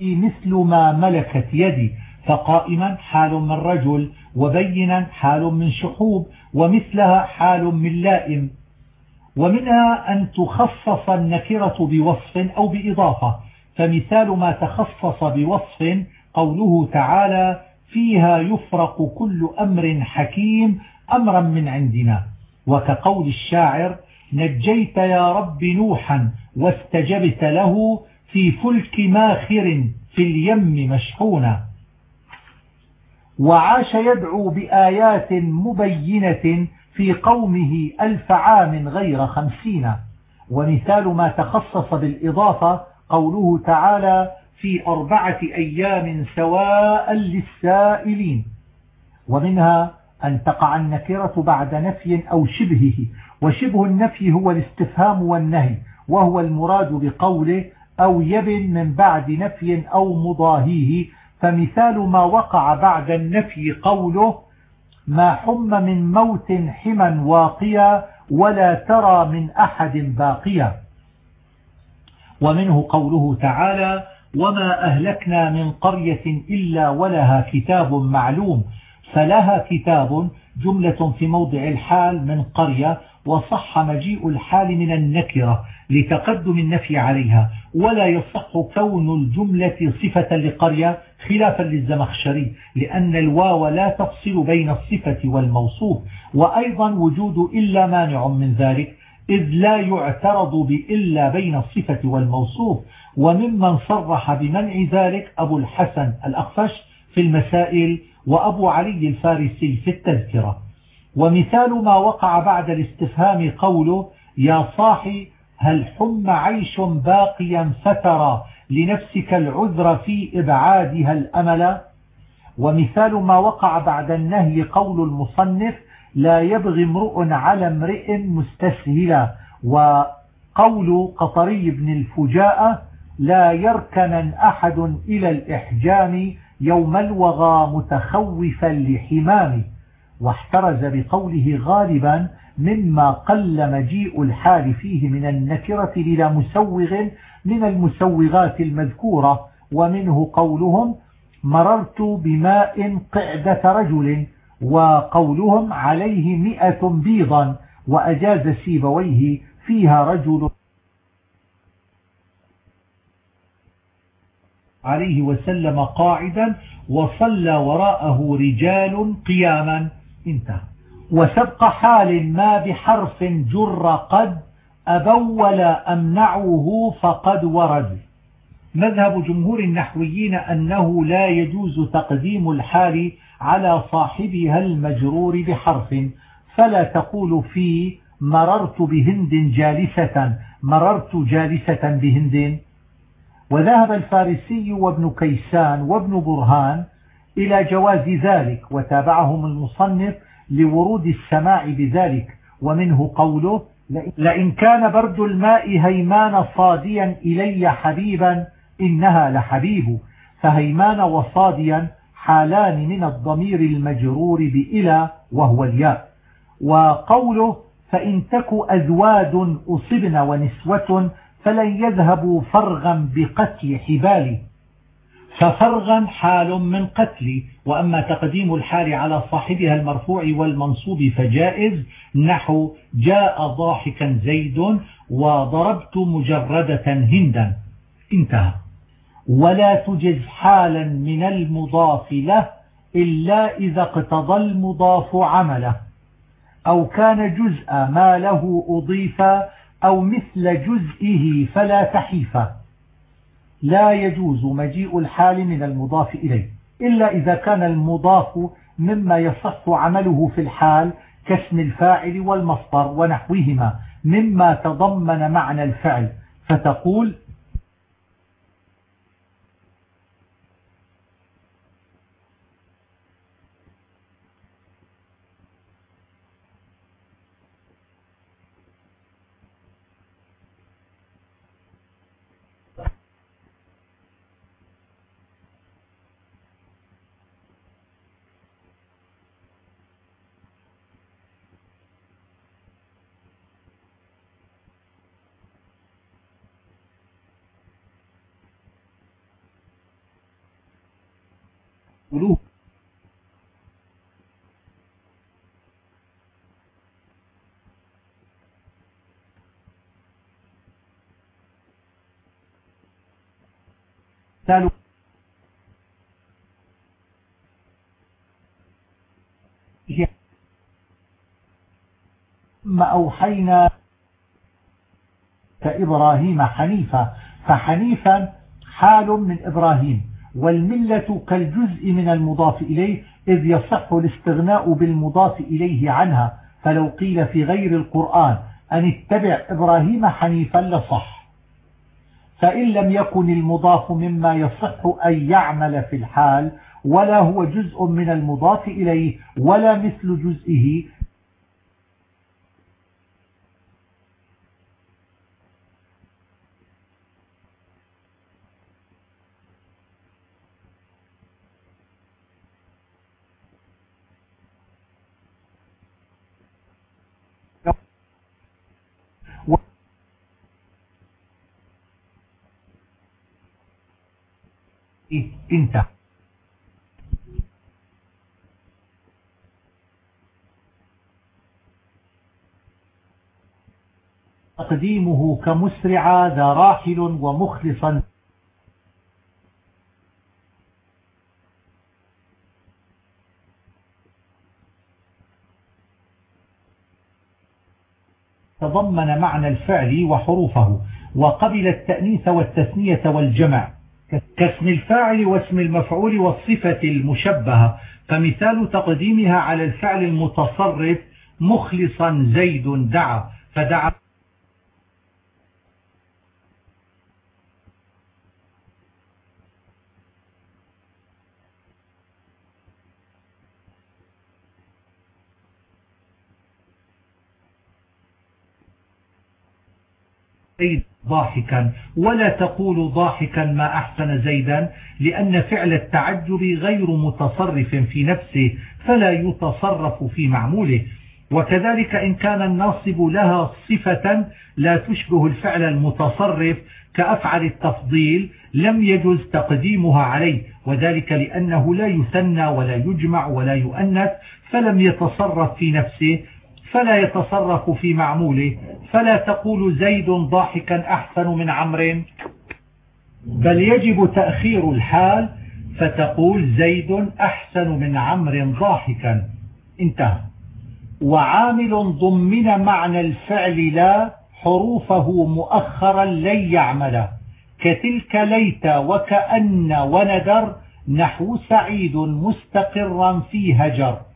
مثل ما ملكت يدي فقائما حال من رجل وبينا حال من شحوب ومثلها حال من لائم. ومنها أن تخصص النكرة بوصف أو بإضافة. فمثال ما تخصص بوصف قوله تعالى فيها يفرق كل أمر حكيم أمرا من عندنا وكقول الشاعر نجيت يا رب نوحا واستجبت له في فلك ماخر في اليم مشحونا وعاش يدعو بآيات مبينة في قومه ألف عام غير خمسين. ومثال ما تخصص بالإضافة قوله تعالى في أربعة أيام سواء للسائلين. ومنها أن تقع النكرة بعد نفي أو شبهه. وشبه النفي هو الاستفهام والنهي وهو المراد بقوله أو يبن من بعد نفي أو مضاهيه. فمثال ما وقع بعد النفي قوله ما حم من موت حما واقيا ولا ترى من أحد باقيا ومنه قوله تعالى وما أهلكنا من قرية إلا ولها كتاب معلوم فلها كتاب جملة في موضع الحال من قرية وصح مجيء الحال من النكرة. لتقدم النفي عليها ولا يصح كون الجملة صفة لقرية خلافا للزمخشري لأن الواو لا تفصل بين الصفة والموصوف وأيضا وجود إلا مانع من ذلك إذ لا يعترض بإلا بين الصفة والموصوف. وممن صرح بمنع ذلك أبو الحسن الأخفش في المسائل وأبو علي الفارسي في التذكرة. ومثال ما وقع بعد الاستفهام قوله يا صاحي هل حم عيش باقيا فترى لنفسك العذر في إبعادها الأمل؟ ومثال ما وقع بعد النهي قول المصنف لا يبغي امرؤ على امرئ مستسهلا. وقول قطري بن الفجاءة لا يركن أحد إلى الإحجام يوم الوغى متخوفا لحمامه. واحترز بقوله غالبا مما قل مجيء الحال فيه من النكرة بلا مسوغ من المسوغات المذكورة ومنه قولهم مررت بماء قعدة رجل وقولهم عليه مئة بيضا وأجاز سيبويه فيها رجل عليه وسلم قاعدا وصلى وراءه رجال قياما. انتهى. وسبق حال ما بحرف جر قد أبوا ولا أمنعه فقد ورد. مذهب جمهور النحويين أنه لا يجوز تقديم الحال على صاحبها المجرور بحرف فلا تقول في مررت بهند جالسة مررت جالسة بهند. وذهب الفارسي وابن كيسان وابن برهان إلى جواز ذلك وتابعهم المصنف لورود السماع بذلك ومنه قوله لئن كان برد الماء هيمان صاديا إلي حبيبا إنها لحبيب فهيمان وصاديا حالان من الضمير المجرور بإلى وهو الياء. وقوله فإن تك أزواد أصبن ونسوة فلن يذهبوا فرغا بقتل حبال ففرغا حال من قتل وأما تقديم الحال على صاحبها المرفوع والمنصوب فجائز. نحو جاء ضاحكا زيد وضربت مجردة هندا. انتهى. ولا تجز حالا من المضاف له إلا إذا اقتضى المضاف عمله. أو كان جزء ما له أضيف أو مثل جزئه فلا تحيفه لا يجوز مجيء الحال من المضاف إليه إلا إذا كان المضاف مما يصح عمله في الحال كاسم الفاعل والمصدر ونحوهما مما تضمن معنى الفعل فتقول ثم أوحينا كإبراهيم حنيفا فحنيفا حال من إبراهيم. والملة كالجزء من المضاف إليه إذ يصح الاستغناء بالمضاف إليه عنها. فلو قيل في غير القرآن أن اتبع إبراهيم حنيفا لصح. فإن لم يكن المضاف مما يصح أن يعمل في الحال ولا هو جزء من المضاف إليه ولا مثل جزئه انت. تقديمه كمسرع ذا راحل ومخلصا. تضمن معنى الفعل وحروفه وقبل التأنيث والتثنية والجمع. كاسم الفاعل واسم المفعول والصفة المشبهة فمثال تقديمها على الفعل المتصرف مخلصا زيد دعا فدعا زيد ضاحكا. ولا تقول ضاحكا ما أحسن زيدا لأن فعل التعجب غير متصرف في نفسه فلا يتصرف في معموله. وكذلك إن كان الناصب لها صفة لا تشبه الفعل المتصرف كأفعل التفضيل لم يجوز تقديمها عليه. وذلك لأنه لا يثنى ولا يجمع ولا يؤنث فلم يتصرف في نفسه. فلا يتصرف في معموله. فلا تقول زيد ضاحكا أحسن من عمر بل يجب تأخير الحال فتقول زيد أحسن من عمر ضاحكا. انتهى. وعامل ضمن معنى الفعل لا حروفه مؤخرا لن يعمل. كتلك ليت وكأن وندر نحو سعيد مستقرا في هجر.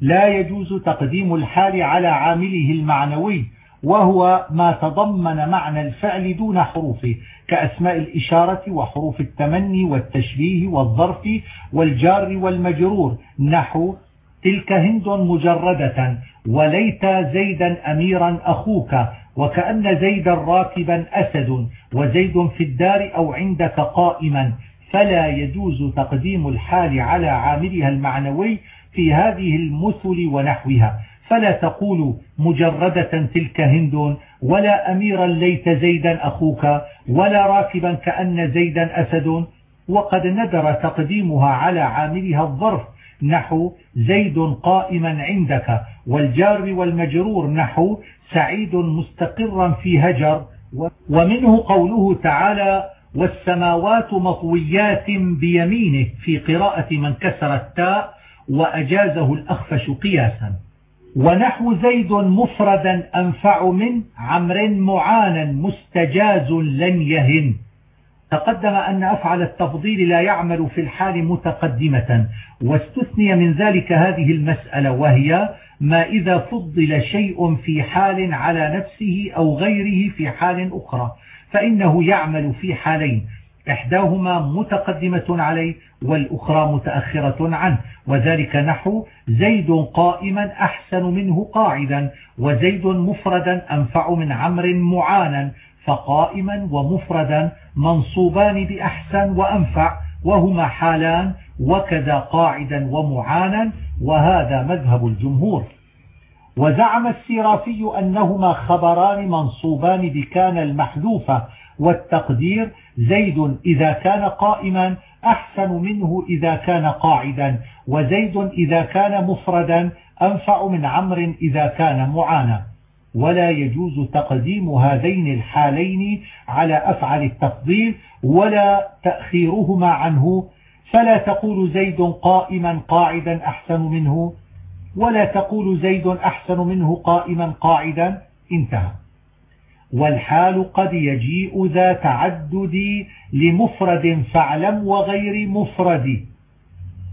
لا يجوز تقديم الحال على عامله المعنوي وهو ما تضمن معنى الفعل دون حروفه كأسماء الإشارة وحروف التمني والتشبيه والظرف والجار والمجرور. نحو تلك هند مجردة وليت زيدا أميرا أخوك وكأن زيدا راكبا أسد وزيد في الدار أو عندك قائما. فلا يجوز تقديم الحال على عاملها المعنوي في هذه المثل ونحوها. فلا تقول مجردة تلك هند ولا أميرا ليت زيدا أخوك ولا راكبا كأن زيدا أسد. وقد ندر تقديمها على عاملها الظرف. نحو زيد قائما عندك والجار والمجرور نحو سعيد مستقرا في هجر. ومنه قوله تعالى والسماوات مطويات بيمينه. في قراءة من كسر التاء وأجازه الأخفش قياسا. ونحو زيد مفردا أنفع من عمر معانا مستجاز لن يهن. تقدم أن أفعل التفضيل لا يعمل في الحال متقدمة. واستثني من ذلك هذه المسألة وهي ما إذا فضل شيء في حال على نفسه أو غيره في حال أخرى فإنه يعمل في حالين. إحداهما متقدمة عليه والأخرى متأخرة عنه وذلك نحو زيد قائما أحسن منه قاعدا وزيد مفردا أنفع من عمر معانا فقائما ومفردا منصوبان بأحسن وأنفع وهما حالان وكذا قاعدا ومعانا وهذا مذهب الجمهور. وزعم السيرافي أنهما خبران منصوبان بكان المحذوفة والتقدير زيد إذا كان قائما أحسن منه إذا كان قاعدا وزيد إذا كان مفردا أنفع من عمر إذا كان معانا. ولا يجوز تقديم هذين الحالين على أفعل التفضيل ولا تأخيرهما عنه. فلا تقول زيد قائما قاعدا أحسن منه ولا تقول زيد أحسن منه قائما قاعدا. انتهى. والحال قد يجيء ذا تعدد لمفرد فاعلم وغير مفرد.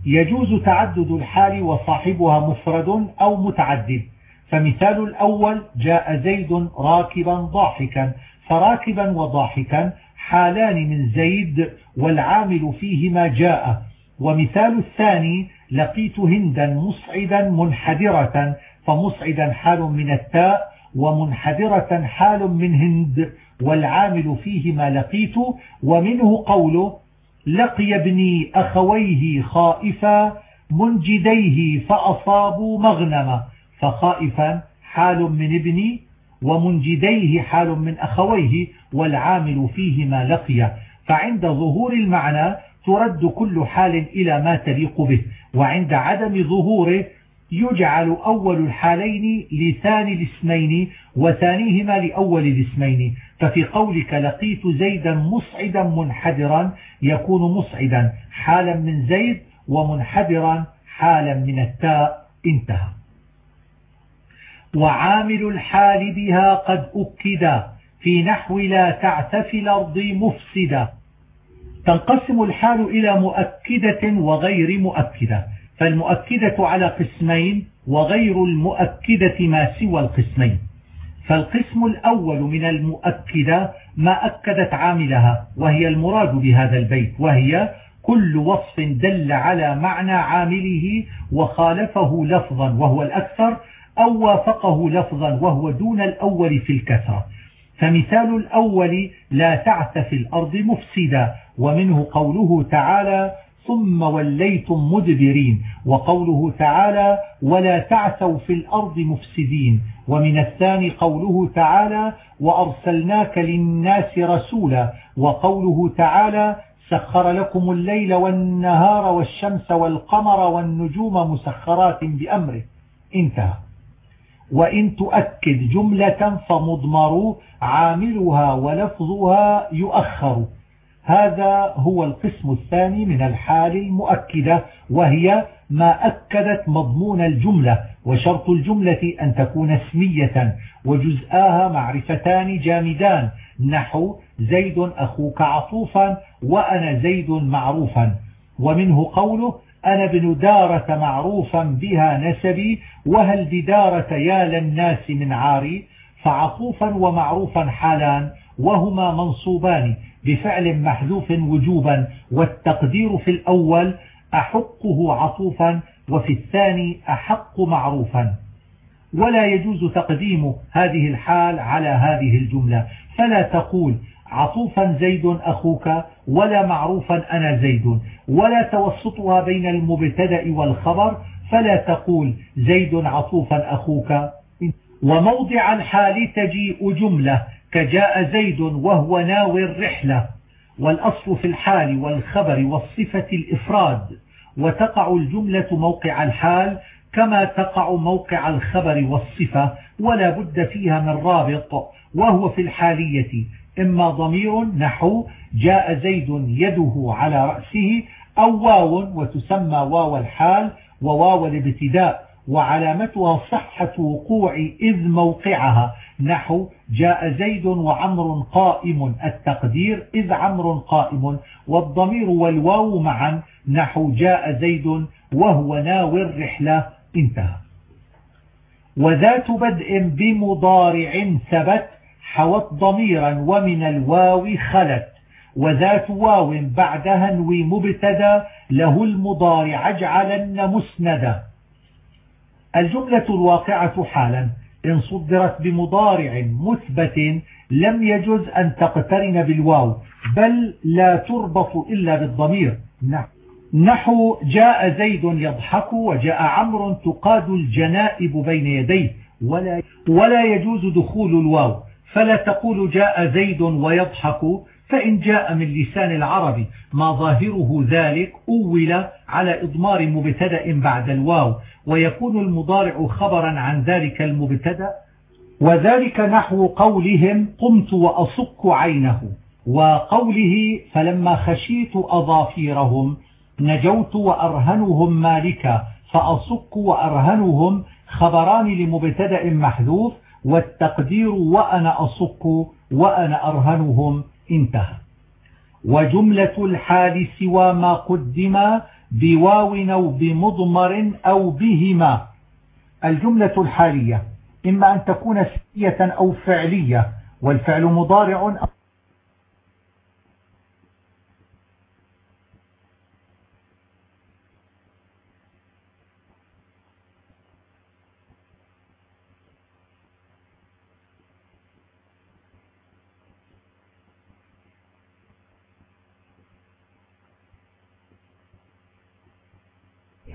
يجوز تعدد الحال وصاحبها مفرد أو متعدد. فمثال الأول جاء زيد راكبا ضاحكا. فراكبا وضاحكا حالان من زيد والعامل فيهما جاء. ومثال الثاني لقيت هندا مسعدا منحدرة. فمسعدا حال من التاء ومنحدرة حال من هند والعامل فيهما لقيت ومنه قوله لقي ابني أخويه خائفا منجديه فأصابوا مغنما. فخائفا حال من ابني ومنجديه حال من أخويه والعامل فيهما لقي. فعند ظهور المعنى ترد كل حال إلى ما تليق به وعند عدم ظهوره يجعل أول الحالين لثاني الاسمين وثانيهما لأول الاسمين. ففي قولك لقيت زيدا مسعدا منحدرا يكون مسعدا حالا من زيد ومنحدرا حالا من التاء. انتهى. وعامل الحال بها قد أكد في نحو لا تعث في الأرض مفسدا. تنقسم الحال إلى مؤكدة وغير مؤكدة. فالمؤكدة على قسمين وغير المؤكدة ما سوى القسمين. فالقسم الأول من المؤكدة ما أكدت عاملها وهي المراد بهذا البيت وهي كل وصف دل على معنى عامله وخالفه لفظا وهو الأكثر أو وافقه لفظا وهو دون الأول في الكثرة. فمثال الأول لا تعث في الأرض مفسدا ومنه قوله تعالى ثم وليتم مدبرين. وقوله تعالى ولا تعثوا في الأرض مفسدين. ومن الثاني قوله تعالى وأرسلناك للناس رسولا. وقوله تعالى سخر لكم الليل والنهار والشمس والقمر والنجوم مسخرات بأمره. انتهى. وإن تؤكد جملة فمضمر عاملها ولفظها يؤخر. هذا هو القسم الثاني من الحال المؤكدة وهي ما أكدت مضمون الجملة وشرط الجملة أن تكون اسمية وجزآها معرفتان جامدان. نحو زيد أخوك عطوفا وأنا زيد معروفا. ومنه قوله أنا ابن دارة معروفا بها نسبي وهل بدارة يا للناس من عاري؟ فعطوفا ومعروفا حالان وهما منصوبان. بفعل محذوف وجوبا والتقدير في الأول أحقه عطوفا وفي الثاني أحق معروفا. ولا يجوز تقديم هذه الحال على هذه الجملة. فلا تقول عطوفا زيد أخوك ولا معروفا أنا زيد ولا توسطها بين المبتدأ والخبر. فلا تقول زيد عطوفا أخوك. وموضع الحال تجيء جملة. كجاء زيد وهو ناوي الرحلة والأصل في الحال والخبر والصفة الإفراد وتقع الجملة موقع الحال كما تقع موقع الخبر والصفة ولا بد فيها من رابط وهو في الحالية. إما ضمير نحو جاء زيد يده على رأسه أو واو وتسمى واو الحال وواو الابتداء. وعلامتها صحة وقوع إذ موقعها. نحو جاء زيد وعمر قائم. التقدير إذ عمر قائم. والضمير والواو معا. نحو جاء زيد وهو ناوي الرحلة. انتهى. وذات بدء بمضارع ثبت. حوت ضميرا ومن الواو خلت. وذات واو بعدها نوي مبتدا. له المضارع اجعلن مسندا. الجملة الواقعة حالا. إن صدرت بمضارع مثبت لم يجوز أن تقترن بالواو بل لا تربط إلا بالضمير. نحو جاء زيد يضحك وجاء عمرو تقاد الجنائب بين يديه. ولا, ولا يجوز دخول الواو. فلا تقول جاء زيد ويضحك فإن جاء من لسان العرب. ما ظاهره ذلك أول على إضمار مبتدأ بعد الواو. ويكون المضارع خبرا عن ذلك المبتدأ وذلك نحو قولهم قمت وأصك عينه وقوله فلما خشيت أظافيرهم نجوت وأرهنهم مالكا فأصك وأرهنهم خبران لمبتدأ محذوف والتقدير وأنا أصك وأنا أرهنهم انتهى. وجملة الحال سوى ما قدم بواو أو بمضمر أو بهما. الجملة الحالية. إما أن تكون سية أو فعلية والفعل مضارع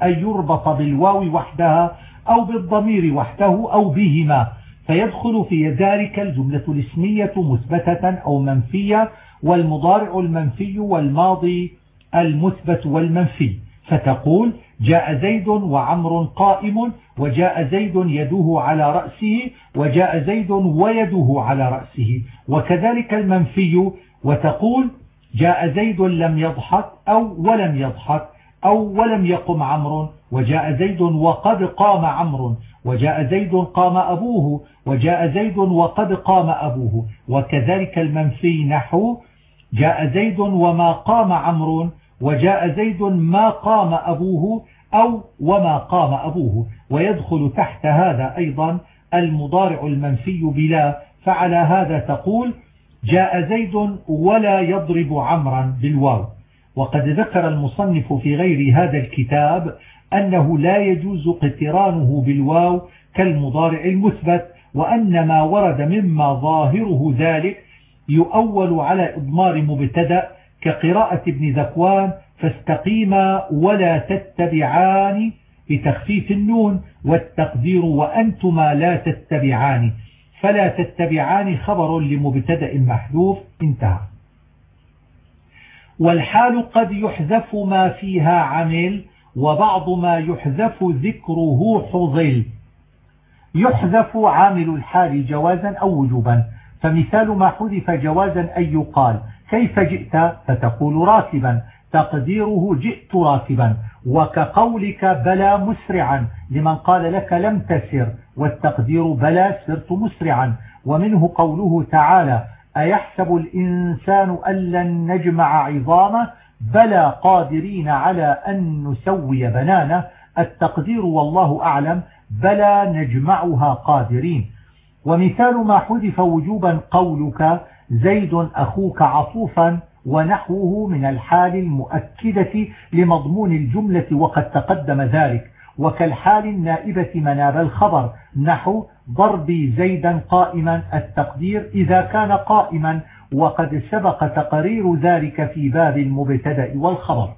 أن يربط بالواو وحدها أو بالضمير وحده أو بهما فيدخل في ذلك الجملة الاسمية مثبتة أو منفية والمضارع المنفي والماضي المثبت والمنفي. فتقول جاء زيد وعمر قائم وجاء زيد يده على رأسه وجاء زيد ويده على رأسه. وكذلك المنفي وتقول جاء زيد لم يضحك أو ولم يضحك. أو ولم يقم عمرو وجاء زيد وقد قام عمرو وجاء زيد قام أبوه وجاء زيد وقد قام أبوه. وكذلك المنفي نحو جاء زيد وما قام عمرو وجاء زيد ما قام أبوه أو وما قام أبوه. ويدخل تحت هذا أيضا المضارع المنفي بلا فعلى هذا تقول جاء زيد ولا يضرب عمرا بالواو. وقد ذكر المصنف في غير هذا الكتاب أنه لا يجوز اقترانه بالواو كالمضارع المثبت وأن ما ورد مما ظاهره ذلك يؤول على إضمار مبتدأ كقراءة ابن ذكوان فاستقيما ولا تتبعان بتخفيف النون والتقدير وأنتما لا تتبعان فلا تتبعان خبر لمبتدأ محذوف. انتهى. والحال قد يحذف ما فيها عمل وبعض ما يحذف ذكره حظل. يحذف عامل الحال جوازا أو وجوبا. فمثال ما حذف جوازا أن يقال كيف جئت؟ فتقول راكبا. تقديره جئت راكبا. وكقولك بلى مسرعا لمن قال لك لم تسر. والتقدير بلى سرت مسرعا. ومنه قوله تعالى أيحسب الإنسان أن لن نجمع عظامه؟ بلى قادرين على أن نسوي بنانه. التقدير والله أعلم. بلى نجمعها قادرين. ومثال ما حذف وجوبا قولك زيد أخوك عطوفا ونحوه من الحال المؤكدة لمضمون الجملة وقد تقدم ذلك. وكالحال النائبة مناب الخبر نحو ضربي زيدا قائما التقدير إذا كان قائما وقد سبق تقرير ذلك في باب المبتدأ والخبر.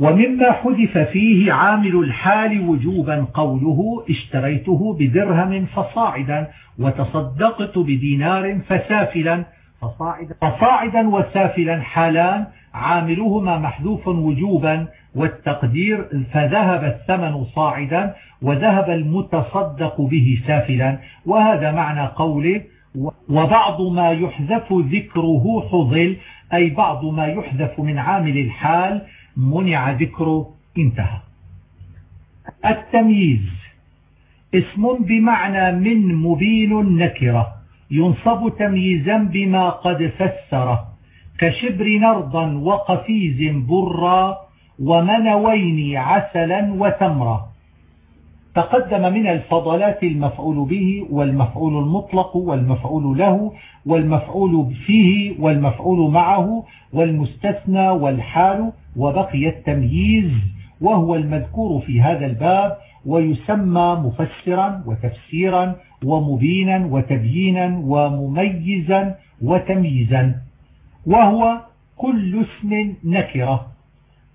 ومما حذف فيه عامل الحال وجوبا قوله اشتريته بدرهم فصاعدا وتصدقت بدينار فسافلا فصاعدا, فصاعدا وسافلا حالان عاملهما محذوف وجوبا والتقدير فذهب الثمن صاعدا وذهب المتصدق به سافلا. وهذا معنى قوله وبعض ما يحذف ذكره حظل أي بعض ما يحذف من عامل الحال منع ذكره انتهى. التمييز اسم بمعنى من مبين نكرة ينصب تمييزا بما قد فسره. كشبر نرضا وقفيز برا ومنوين عسلا وتمرا تقدم من الفضلات المفعول به والمفعول المطلق والمفعول له والمفعول فيه والمفعول معه والمستثنى والحال وبقي التمييز وهو المذكور في هذا الباب ويسمى مفسرا وتفسيرا ومبينا وتبيينا ومميزا وتمييزا. وهو كل اسم نكرة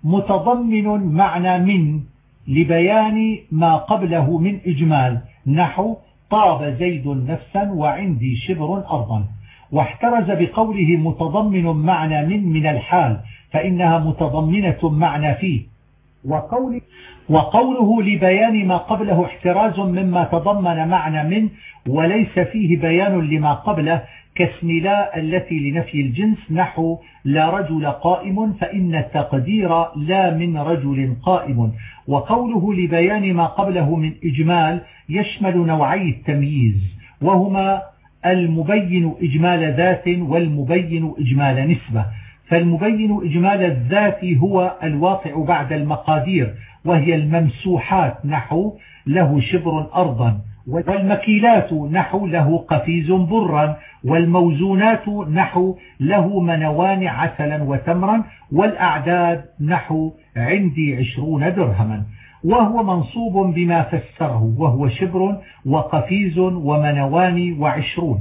متضمن معنى من لبيان ما قبله من إجمال. نحو طاب زيد نفسا وعندي شبر أرضا. واحترز بقوله متضمن معنى من من الحال فإنها متضمنة معنى فيه. وقوله, وقوله لبيان ما قبله احتراز مما تضمن معنى من وليس فيه بيان لما قبله كاسم لا التي لنفي الجنس نحو لا رجل قائم فإن التقدير لا من رجل قائم. وقوله لبيان ما قبله من إجمال يشمل نوعي التمييز وهما المبين إجمال ذات والمبين إجمال نسبة. فالمبين إجمال الذات هو الواقع بعد المقادير وهي الممسوحات نحو له شبر أرضا والمكيلات نحو له قفيز برا. والموزونات نحو له منوان عسلا وتمرا والأعداد نحو عندي عشرون درهما. وهو منصوب بما فسره وهو شبر وقفيز ومنوان وعشرون.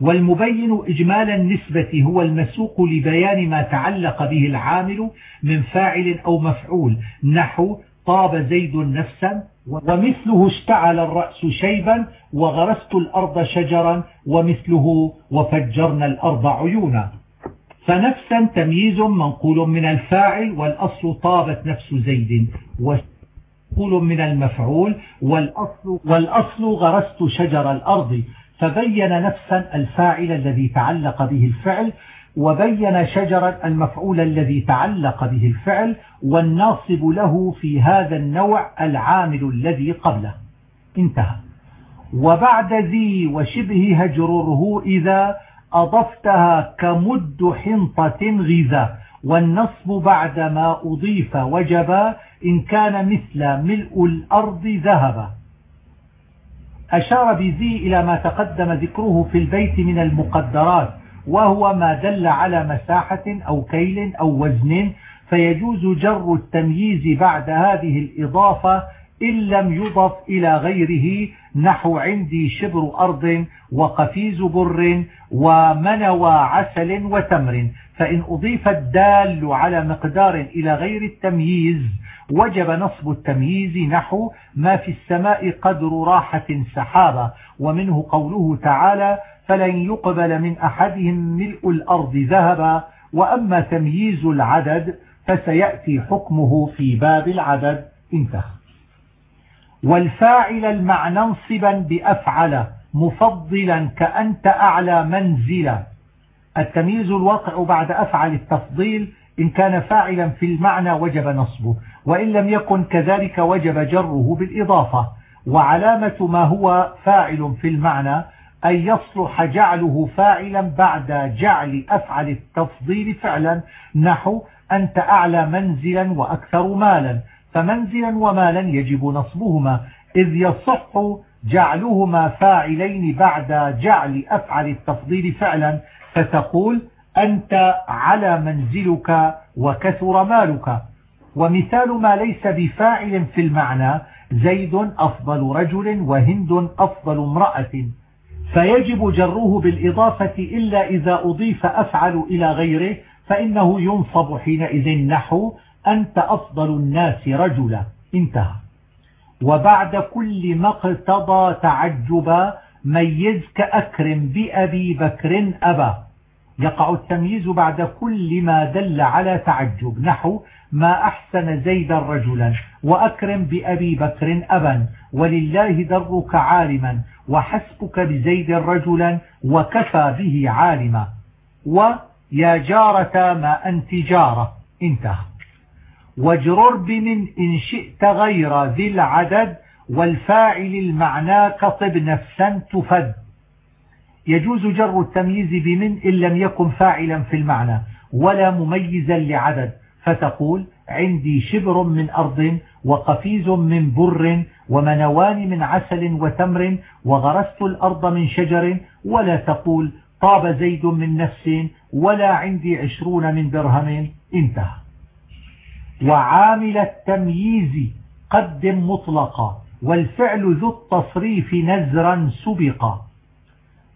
والمبين إجمال النسبة هو المسوق لبيان ما تعلق به العامل من فاعل أو مفعول نحو طاب زيد نفسا ومثله اشتعل الرأس شيبا وغرست الأرض شجرا ومثله وفجرنا الأرض عيونا. فنفسا تمييز منقول من الفاعل والأصل طابت نفس زيد منقول من المفعول والأصل, والأصل غرست شجر الأرض. فبين نفسا الفاعل الذي تعلق به الفعل وبين شجرا المفعول الذي تعلق به الفعل والناصب له في هذا النوع العامل الذي قبله. انتهى. وبعد ذي وشبه هجرره إذا أضفتها كمد حنطة غذا والنصب بعدما أضيف وجبا إن كان مثل ملء الأرض ذهبا. أشار بذي إلى ما تقدم ذكره في البيت من المقدرات وهو ما دل على مساحة أو كيل أو وزن فيجوز جر التمييز بعد هذه الإضافة إن لم يضف إلى غيره نحو عندي شبر أرض وقفيز بر ومنوى عسل وتمر فإن أضيف الدال على مقدار إلى غير التمييز وجب نصب التمييز نحو ما في السماء قدر راحة سحابة ومنه قوله تعالى فلن يقبل من أحدهم ملء الأرض ذهبا وأما تمييز العدد فسيأتي حكمه في باب العدد. انتهى. والفاعل المعنى انصبا بأفعل مفضلا كأنت أعلى منزلا. التمييز الواقع بعد أفعل التفضيل إن كان فاعلا في المعنى وجب نصبه وإن لم يكن كذلك وجب جره بالإضافة. وعلامة ما هو فاعل في المعنى أن يصلح جعله فاعلا بعد جعل أفعل التفضيل فعلا نحو أنت أعلى منزلا وأكثر مالا. فمنزلا ومالا يجب نصبهما إذ يصح جعلهما فاعلين بعد جعل أفعل التفضيل فعلا فتقول أنت على منزلك وكثر مالك. ومثال ما ليس بفاعل في المعنى زيد أفضل رجل وهند أفضل امرأة. فيجب جره بالإضافة إلا إذا أضيف أفعل إلى غيره فإنه ينصب حينئذ نحو أنت أفضل الناس رجلا. انتهى. وبعد كل ما اقتضى تعجبا ميز كأكرم بأبي بكر أبا. يقع التمييز بعد كل ما دل على تعجب. نحو ما أحسن زيدا رجلا وأكرم بأبي بكر أبا. ولله درك عالما وحسبك بزيد رجلا وكفى به عالما. ويا جارة ما أنت جارة. انتهى. واجرر بمن إن شئت غير ذي العدد والفاعل المعنى كطب نفسا تفد. يجوز جر التمييز بمن إن لم يكن فاعلا في المعنى ولا مميزا لعدد فتقول عندي شبر من أرض وقفيز من بر ومنوان من عسل وتمر وغرست الأرض من شجر ولا تقول طاب زيد من نفس ولا عندي عشرون من درهم انتهى. وعامل التمييز قدم مطلقا والفعل ذو التصريف نزرا سبقا.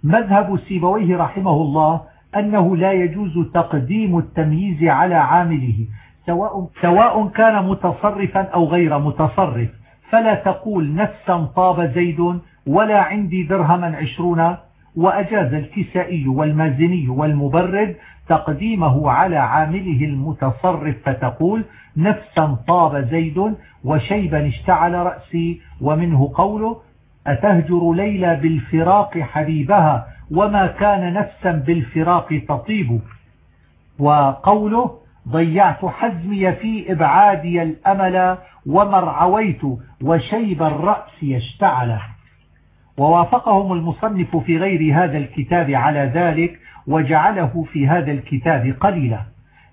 مذهب سيبويه رحمه الله أنه لا يجوز تقديم التمييز على عامله سواء, سواء كان متصرفا أو غير متصرف. فلا تقول نفسا طاب زيد ولا عندي درهما عشرون. وأجاز الكسائي والمازني والمبرد تقديمه على عامله المتصرف فتقول نفسا طاب زيد وشيبا اشتعل رأسي ومنه قوله أتهجر ليلى بالفراق حبيبها وما كان نفسا بالفراق تطيب. وقوله ضيعت حزمي في إبعادي الأمل ومرعويت وشيب الرأس يشتعل. ووافقهم المصنف في غير هذا الكتاب على ذلك وجعله في هذا الكتاب قليلا.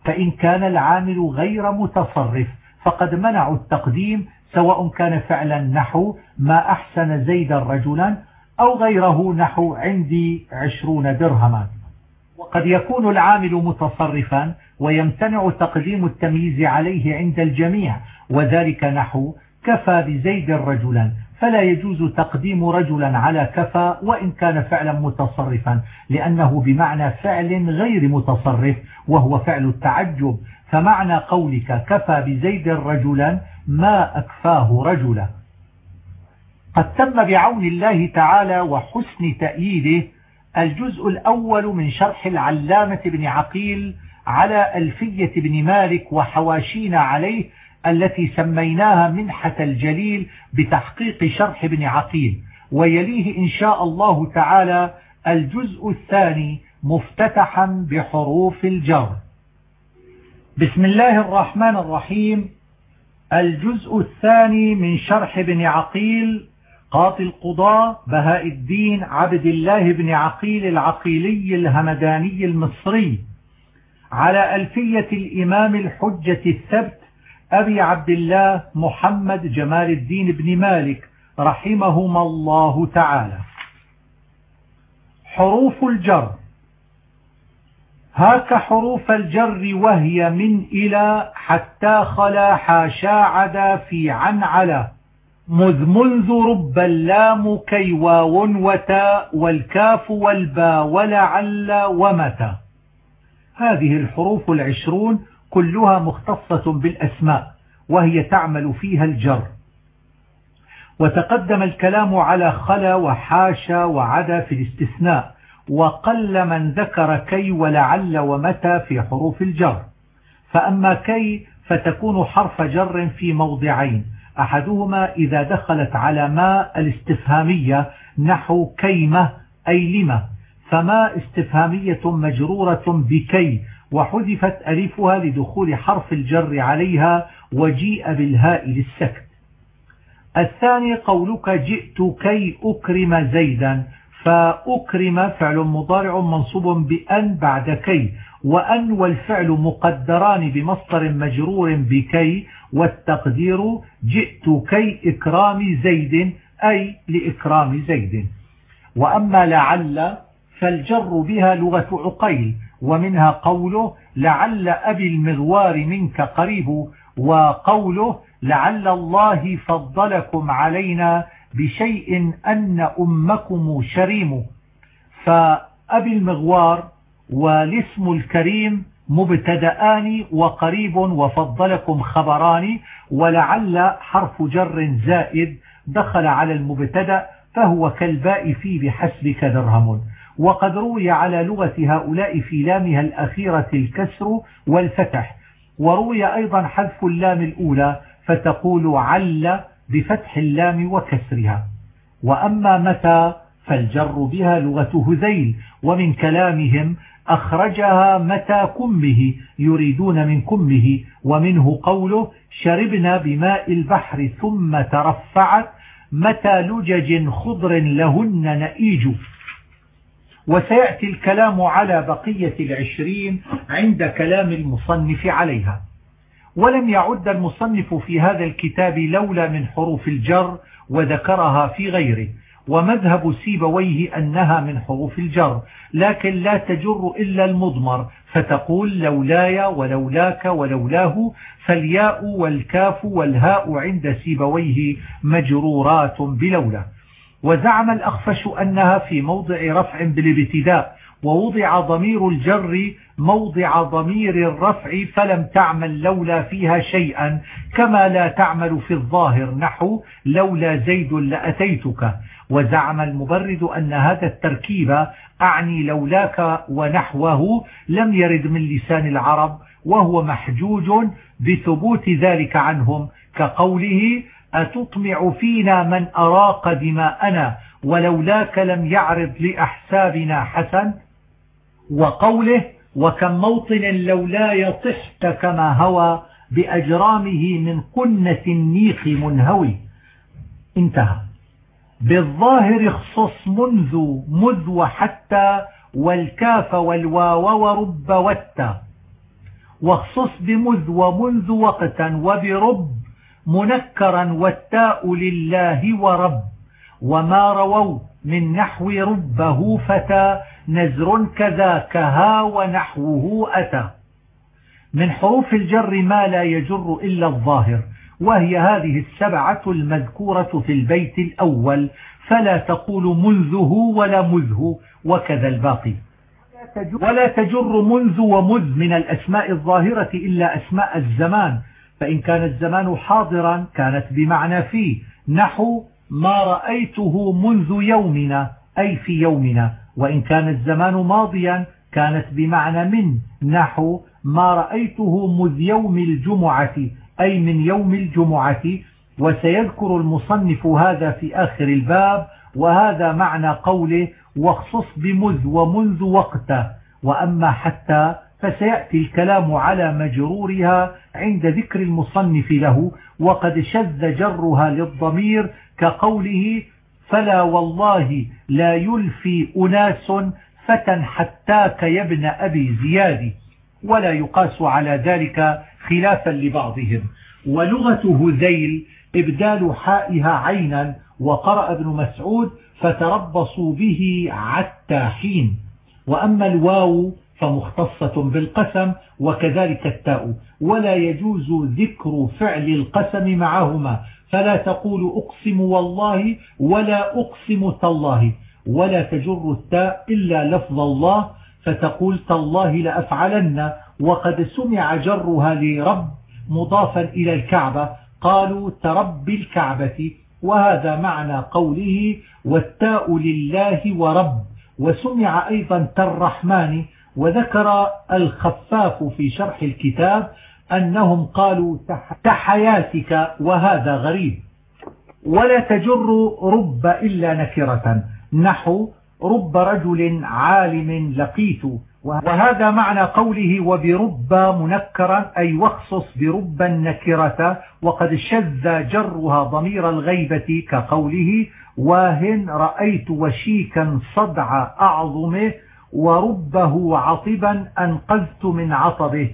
فإن كان العامل غير متصرف فقد منعوا التقديم سواء كان فعلا نحو ما أحسن زيدا رجلا أو غيره نحو عندي عشرون درهما. وقد يكون العامل متصرفا ويمتنع تقديم التمييز عليه عند الجميع وذلك نحو كفى بزيد رجلا فلا يجوز تقديم رجلا على كفى وإن كان فعلا متصرفا لأنه بمعنى فعل غير متصرف وهو فعل التعجب. فمعنى قولك كفى بزيد رجلا ما أكفاه رجلا. قد تم بعون الله تعالى وحسن تأييده الجزء الأول من شرح العلامة بن عقيل على ألفية بن مالك وحواشينا عليه التي سميناها منحة الجليل بتحقيق شرح بن عقيل ويليه إن شاء الله تعالى الجزء الثاني مفتتحا بحروف الجر. بسم الله الرحمن الرحيم. الجزء الثاني من شرح بن عقيل قاضي القضاء بهاء الدين عبد الله بن عقيل العقيلي الهمداني المصري. على ألفية الإمام الحجة الثبت أبي عبد الله محمد جمال الدين بن مالك رحمهما الله تعالى. حروف الجر. هاك حروف الجر وهي من إلى حتى خلا حاشا عدا في عن على مذ منذ رب اللام كي واو وتاء والكاف والبا ولعل ومتى هذه الحروف العشرون كلها مختصة بالأسماء وهي تعمل فيها الجر. وتقدم الكلام على خلا وحاشا وعدا في الاستثناء وقل من ذكر كي ولعل ومتى في حروف الجر. فأما كي فتكون حرف جر في موضعين. أحدهما إذا دخلت على ما الاستفهامية نحو كيمة أي لما فما استفهامية مجرورة بكي وحذفت ألفها لدخول حرف الجر عليها وجيء بالهاء للسكت. الثاني قولك جئت كي أكرم زيدا فأكرم فعل مضارع منصوب بأن بعد كي وأن والفعل مقدران بمصدر مجرور بكي والتقدير جئت كي إكرام زيد أي لإكرام زيد. وأما لعل فالجر بها لغة عقيل ومنها قوله لعل أبي المغوار منك قريب وقوله لعل الله فضلكم علينا بشيء أن أمكم شريم. فأبي المغوار والاسم الكريم مبتدآن وقريب وفضلكم خبران ولعل حرف جر زائد دخل على المبتدأ فهو كالباء في بحسبك درهم. وقد روي على لغة هؤلاء في لامها الأخيرة الكسر والفتح وروي أيضا حذف اللام الأولى فتقول عل بفتح اللام وكسرها. وأما متى فالجر بها لغة هذيل ومن كلامهم أخرجها متى كمه يريدون من كمه ومنه قوله شربنا بماء البحر ثم ترفعت متى لجج خضر لهن نئيج. وسيأتي الكلام على بقية العشرين عند كلام المصنف عليها. ولم يعد المصنف في هذا الكتاب لولا من حروف الجر وذكرها في غيره ومذهب سيبويه أنها من حروف الجر لكن لا تجر إلا المضمر فتقول لولاي ولولاك ولولاه فالياء والكاف والهاء عند سيبويه مجرورات بلولا وزعم الأخفش أنها في موضع رفع بالابتداء ووضع ضمير الجر موضع ضمير الرفع فلم تعمل لولا فيها شيئا كما لا تعمل في الظاهر نحو لولا زيد لأتيتك. وزعم المبرد أن هذا التركيب أعني لولاك ونحوه لم يرد من لسان العرب وهو محجوج بثبوت ذلك عنهم كقوله أتطمع فينا من أراق دماءنا ولولاك لم يعرض لأحسابنا حسن؟ وقوله وكم موطن لولا يطحت كما هوى بأجرامه من قنة النيخ منهوي. انتهى. بالظاهر اخصص منذ مذ وحتى والكاف والواو ورب والتا واخصص بمذ ومنذ وقتا وبرب منكرا والتاء لله ورب وما رووا من نحو ربه فتى نزر كذا كها ونحوه أتى. من حروف الجر ما لا يجر إلا الظاهر وهي هذه السبعة المذكورة في البيت الأول فلا تقول منذه ولا مذه وكذا الباقي. ولا تجر منذ ومذ من الأسماء الظاهرة إلا أسماء الزمان فإن كان الزمان حاضرا كانت بمعنى فيه. نحو ما رأيته منذ يومنا أي في يومنا. وإن كان الزمان ماضيا كانت بمعنى من. نحو ما رأيته مذ يوم الجمعة أي من يوم الجمعة. وسيذكر المصنف هذا في آخر الباب. وهذا معنى قوله واخصص بمذ ومنذ وقته. وأما حتى فسيأتي الكلام على مجرورها عند ذكر المصنف له وقد شذ جرها للضمير كقوله فلا والله لا يلفي أناس فتى حتاك يا ابن أبي زياد ولا يقاس على ذلك خلافا لبعضهم. ولغة هذيل إبدال حائها عينا وقرأ ابن مسعود فتربصوا به حتى حين وأما الواو فمختصة بالقسم وكذلك التاء. ولا يجوز ذكر فعل القسم معهما. فلا تقول أقسم والله ولا أقسم تالله. ولا تجر التاء إلا لفظ الله فتقول تالله لأفعلن. وقد سمع جرها لرب مضافا إلى الكعبة. قالوا ترب الكعبة. وهذا معنى قوله والتاء لله ورب. وسمع أيضا تالرحمن. وذكر الخفاف في شرح الكتاب أنهم قالوا تحياتك وهذا غريب. ولا تجر رب إلا نكرة. نحو رب رجل عالم لقيت. وهذا معنى قوله وبرب منكرا أي واخصص برب النكرة. وقد شذ جرها ضمير الغيبة كقوله واهن رأيت وشيكا صدع أعظمه. وربه عطبا أنقذت من عطبه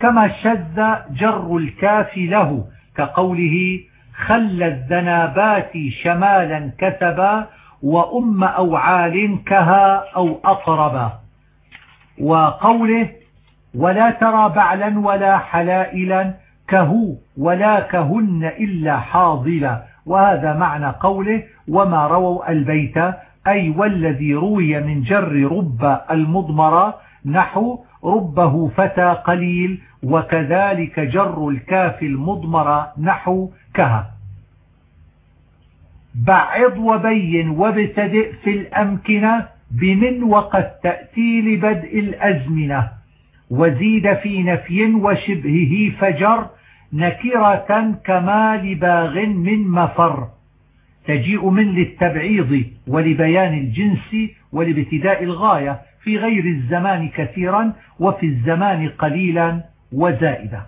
كما شذ جر الكاف له كقوله خل الذنابات شمالا كثبا وأم أوعال كها أو أقربا وقوله ولا ترى بعلا ولا حلائلا كهو ولا كهن إلا حاضلا. وهذا معنى قوله وما رووا البيت أي والذي روي من جر رب المضمرة نحو ربه فتى قليل وكذلك جر الكاف المضمرة نحو كها بعض وبين وابتدئ في الأمكنة بمن وقد تأتي لبدء الأزمنة وزيد في نفي وشبهه فجر نكرة كما لباغ من مفر. تجيء من للتبعيض ولبيان الجنس ولابتداء الغاية في غير الزمان كثيرا وفي الزمان قليلا وزائدا.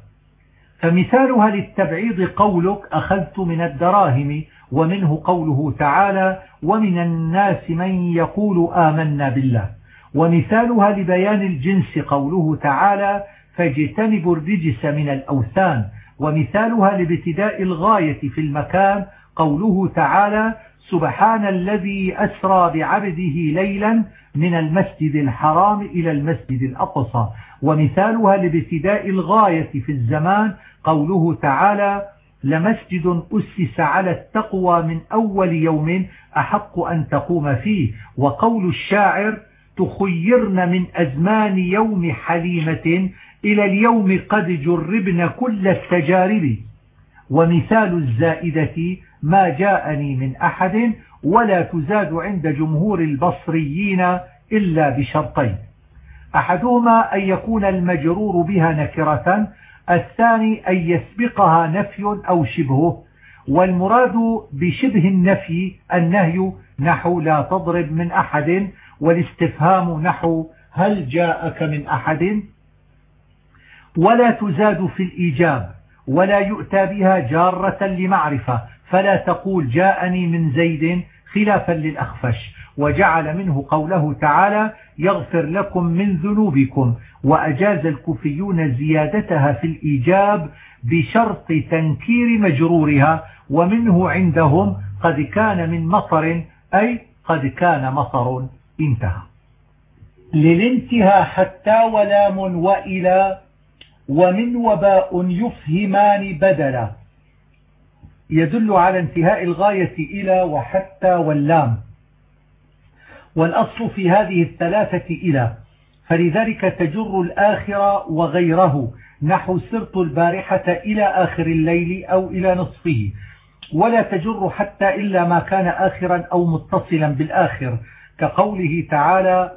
فمثالها للتبعيض قولك أخذت من الدراهم ومنه قوله تعالى ومن الناس من يقول آمنا بالله ومثالها لبيان الجنس قوله تعالى فاجتنبوا الرجس من الأوثان ومثالها لابتداء الغاية في المكان قوله تعالى سبحان الذي أسرى بعبده ليلا من المسجد الحرام إلى المسجد الأقصى. ومثالها لابتداء الغاية في الزمان قوله تعالى لمسجد أسس على التقوى من أول يوم أحق أن تقوم فيه. وقول الشاعر تخيرن من أزمان يوم حليمة إلى اليوم قد جربن كل التجارب. ومثال الزائدة ما جاءني من أحد ولا تزاد عند جمهور البصريين إلا بشرطين. أحدهما أن يكون المجرور بها نكرة الثاني أن يسبقها نفي أو شبهه والمراد بشبه النفي النهي نحو لا تضرب من أحد والاستفهام نحو هل جاءك من أحد؟ ولا تزاد في الإيجاب ولا يؤتى بها جارة لمعرفة فلا تقول جاءني من زيد خلافا للأخفش وجعل منه قوله تعالى يغفر لكم من ذنوبكم. وأجاز الكوفيون زيادتها في الإيجاب بشرط تنكير مجرورها ومنه عندهم قد كان من مطر أي قد كان مطر انتهى. للانتهى حتى ولام وإلى ومن وباء يفهمان بدلا. يدل على انتهاء الغاية إلى وحتى واللام. والأصل في هذه الثلاثة إلى فلذلك تجر الآخر وغيره نحو سرت البارحة إلى آخر الليل أو إلى نصفه. ولا تجر حتى إلا ما كان آخرا أو متصلا بالآخر كقوله تعالى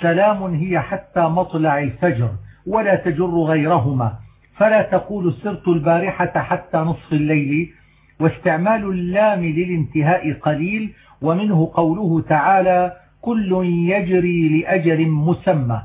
سلام هي حتى مطلع الفجر ولا تجر غيرهما. فلا تقول سرت البارحة حتى نصف الليل واستعمال اللام للانتهاء قليل ومنه قوله تعالى كل يجري لأجل مسمى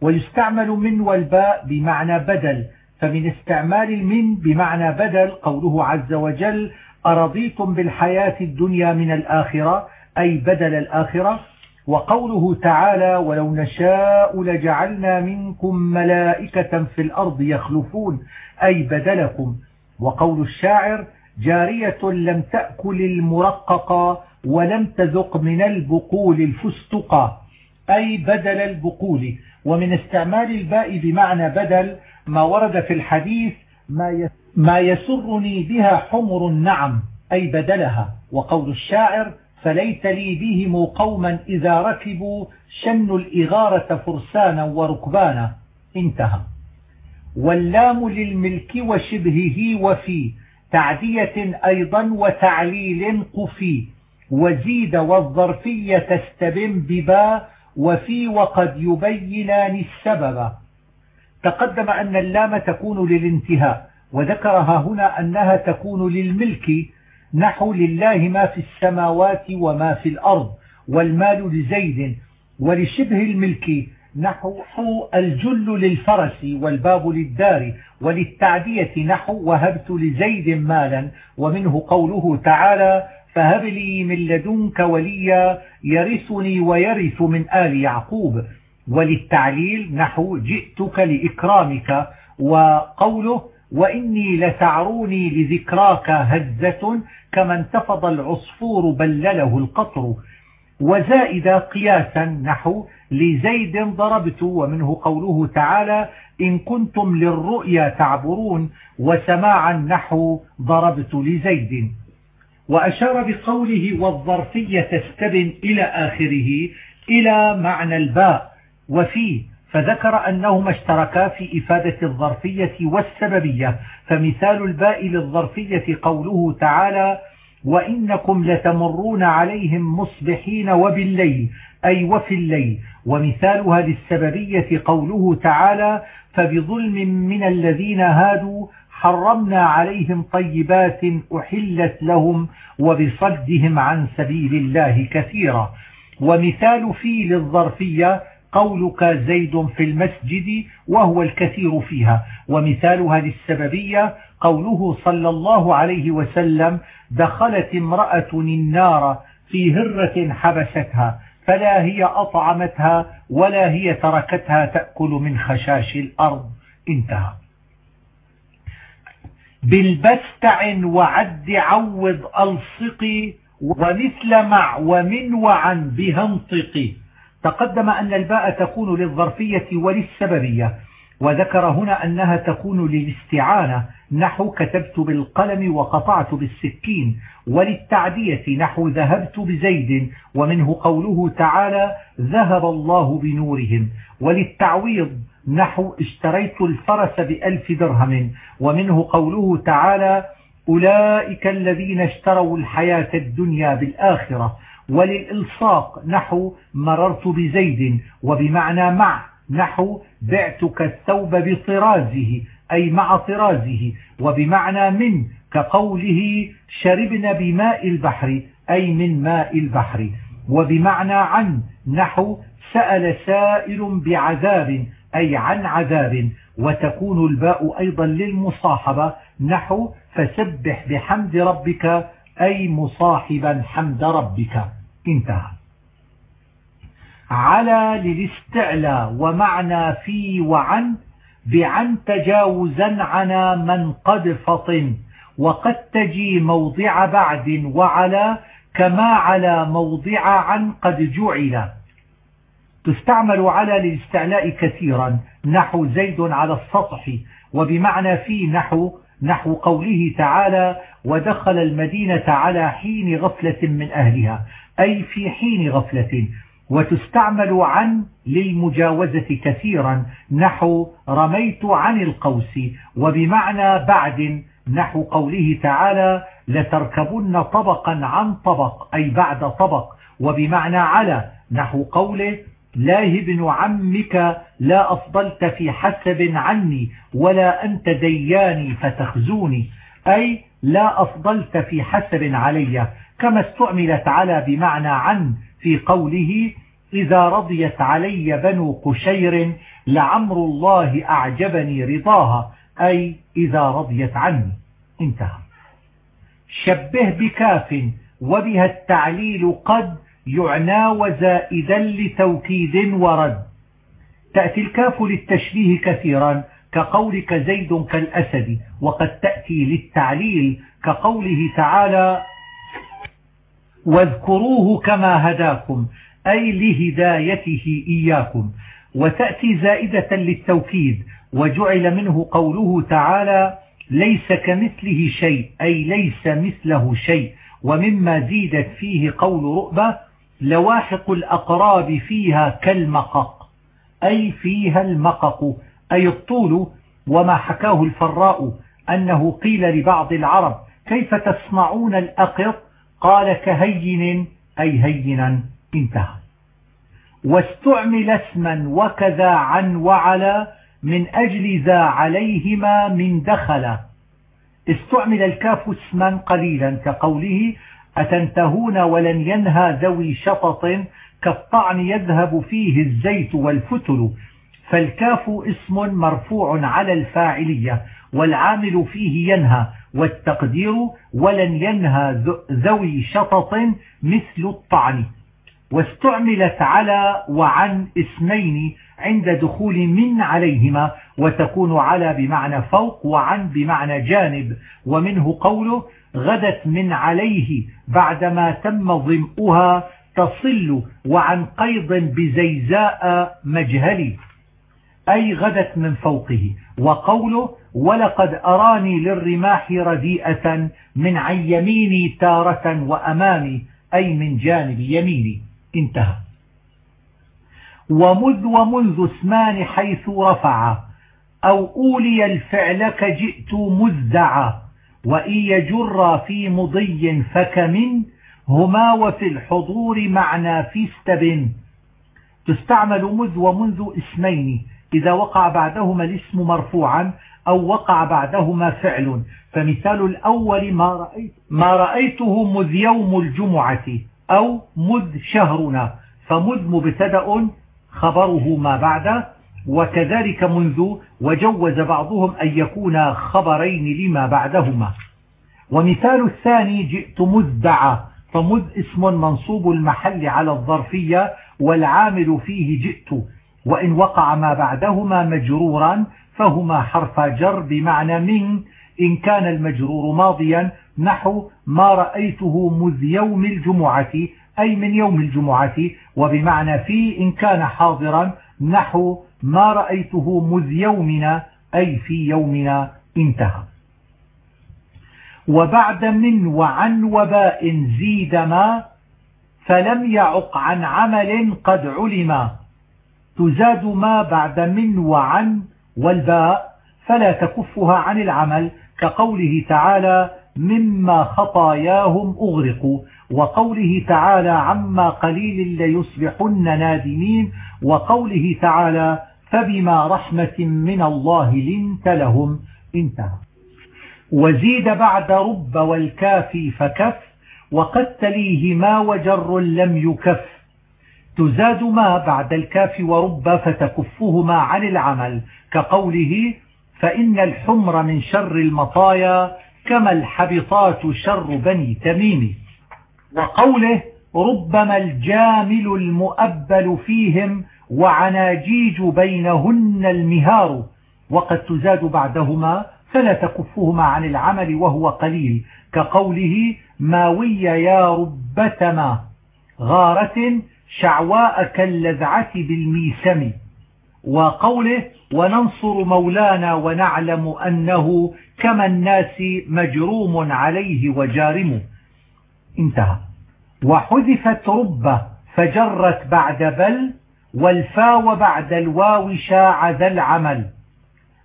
ويستعمل من والباء بمعنى بدل فمن استعمال المن بمعنى بدل قوله عز وجل أرضيتم بالحياة الدنيا من الآخرة أي بدل الآخرة. وقوله تعالى ولو نشاء لجعلنا منكم ملائكة في الأرض يخلفون أي بدلكم. وقول الشاعر جارية لم تأكل المرقق ولم تذق من البقول الفستق. أي بدل البقول. ومن استعمال الباء بمعنى بدل ما ورد في الحديث ما يسرني بها حمر النعم أي بدلها. وقول الشاعر فليت لي بهم قوما إذا ركبوا شنوا الإغارة فرسانا وركبانا. انتهى. واللام للملك وشبهه وفي. تعدية أيضا وتعليل قفي وزيد والظرفية تستبن ببا وفي وقد يبينان السبب. تقدم أن اللام تكون للانتهاء وذكرها هنا أنها تكون للملك. نحو لله ما في السماوات وما في الأرض والمال لزيد ولشبه الملك نحو الجل للفرس والباب للدار وللتعدية نحو وهبت لزيد مالا ومنه قوله تعالى فهب لي من لدنك وليا يرثني ويرث من آل يعقوب وللتعليل نحو جئتك لإكرامك وقوله وإني لتعروني لذكراك هزة كما انتفض العصفور بلله القطر وزائد قياسا نحو لزيد ضربت ومنه قوله تعالى إن كنتم للرؤيا تعبرون وسماعا نحو ضربت لزيد. وأشار بقوله والظرفية تستبن إلى آخره إلى معنى الباء وفيه فذكر أنهما اشتركا في إفادة الظرفية والسببية. فمثال الباء للظرفية قوله تعالى وإنكم لتمرون عليهم مصبحين وبالليل أي وفي الليل. ومثالها للسببية قوله تعالى فبظلم من الذين هادوا حرمنا عليهم طيبات أحلت لهم وبصدهم عن سبيل الله كثيرا. ومثال في للظرفية قولك زيد في المسجد وهو الكثير فيها. ومثالها للسببية قوله صلى الله عليه وسلم دخلت امرأة النار في هرة حبستها فلا هي أطعمتها ولا هي تركتها تأكل من خشاش الأرض. انتهى. بالبستع وعد عوض ألصقي ومثل مع ومن وعن بهنطقي تقدم أن الباء تكون للظرفية وللسببية وذكر هنا أنها تكون للاستعانة نحو كتبت بالقلم وقطعت بالسكين وللتعدية نحو ذهبت بزيد ومنه قوله تعالى ذهب الله بنورهم وللتعويض نحو اشتريت الفرس بألف درهم ومنه قوله تعالى أولئك الذين اشتروا الحياة الدنيا بالآخرة. وللإلصاق نحو مررت بزيد وبمعنى مع نحو بعتك الثوب بطرازه أي مع طرازه وبمعنى من كقوله شربنا بماء البحر أي من ماء البحر وبمعنى عن نحو سأل سائل بعذاب أي عن عذاب وتكون الباء أيضا للمصاحبة نحو فسبح بحمد ربك أي مصاحبا حمد ربك. انتهى. على للاستعلى ومعنى في وعن بعن تجاوزا عنا من قد فطن وقد تجي موضع بعد وعلى كما على موضع عن قد جعل. تستعمل على للاستعلاء كثيرا. نحو زيد على السطح. وبمعنى في نحو نحو قوله تعالى ودخل المدينة على حين غفلة من أهلها أي في حين غفلة وتستعمل عن للمجاوزة كثيرا. نحو رميت عن القوس وبمعنى بعد نحو قوله تعالى لتركبن طبقا عن طبق أي بعد طبق. وبمعنى على نحو قوله لا ابن عمك لا أفضلت في حسب عني ولا أنت دياني فتخزوني. أي لا أفضلت في حسب علي. كما استعملت على بمعنى عن في قوله إذا رضيت علي بنو قشير لعمر الله أعجبني رضاها أي إذا رضيت عني. انتهى. شبه بكاف وبها التعليل قد يعنى وزائدا لتوكيد ورد. تأتي الكاف للتشبيه كثيرا كقولك زيد كالأسد وقد تأتي للتعليل كقوله تعالى واذكروه كما هداكم أي لهدايته إياكم. وتأتي زائدة للتوكيد وجعل منه قوله تعالى ليس كمثله شيء أي ليس مثله شيء. ومما زيدت فيه قول رؤبة لواحق الأقراب فيها كالمقق أي فيها المقق. أي الطول وما حكاه الفراء أنه قيل لبعض العرب كيف تصنعون الأقط؟ قال كهين أي هينا انتهى. واستعمل اسما وكذا عن وعلى من أجل ذا عليهما من دخل استعمل الكاف اسما قليلا كقوله أتنتهون ولن ينهى ذوي شطط كالطعن يذهب فيه الزيت والفتل. فالكاف اسم مرفوع على الفاعلية والعامل فيه ينهى. والتقدير ولن ينهى ذوي شطط مثل الطعن. واستعملت على وعن اسمين عند دخول من عليهما وتكون على بمعنى فوق وعن بمعنى جانب. ومنه قوله غدت من عليه بعدما تم ظمئها تصل وعن قيض بزيزاء مجهلي أي غدت من فوقه. وقوله ولقد أراني للرماح رديئة من عن يميني تارة وأمامي أي من جانب يميني. انتهى. ومذ ومنذ اسمان حيث رفع أو أولي الفعل كجئت مذعا وإن يجر في مضي فكمن هما وفي الحضور معنى في استبن. تستعمل مذ ومنذ اسمين إذا وقع بعدهما الاسم مرفوعا أو وقع بعدهما فعل. فمثال الأول ما, رأيت ما رأيته مذ يوم الجمعة أو مذ شهرنا. فمذ مبتدأ خبره ما بعد وكذلك منذ وجوز بعضهم أن يكون خبرين لما بعدهما. ومثال الثاني جئت مذدع فمذ اسم منصوب المحل على الظرفية والعامل فيه جئت. وإن وقع ما بعدهما مجرورا فهما حرف جر بمعنى من. إن كان المجرور ماضيا نحو ما رأيته مذ يوم الجمعة أي من يوم الجمعة. وبمعنى في إن كان حاضرا نحو ما رأيته مذ يومنا أي في يومنا. انتهى. وبعد من وعن وباء زيد ما فلم يعق عن عمل قد علم. تزاد ما بعد من وعن والباء فلا تكفها عن العمل كقوله تعالى مما خطاياهم أغرقوا وقوله تعالى عما قليل ليصبحن نادمين وقوله تعالى فبما رحمة من الله لنت لهم انتهى. وزيد بعد رب والكافي فكف وقد تليه ما وجر لم يكف. تزاد ما بعد الكاف ورب فتكفهما عن العمل كقوله فإن الحمر من شر المطايا كما الحبطات شر بني تميم. وقوله ربما الجامل المؤبل فيهم وعناجيج بينهن المهار. وقد تزاد بعدهما فلا تكفهما عن العمل وهو قليل كقوله ماوي يا ربتما. غارة شعواء كاللذعة بالميسم وقوله وننصر مولانا ونعلم أنه كما الناس مجروم عليه وجارم. انتهى. وحذفت ربة فجرت بعد بل والفا بعد الواو شاع ذا العمل.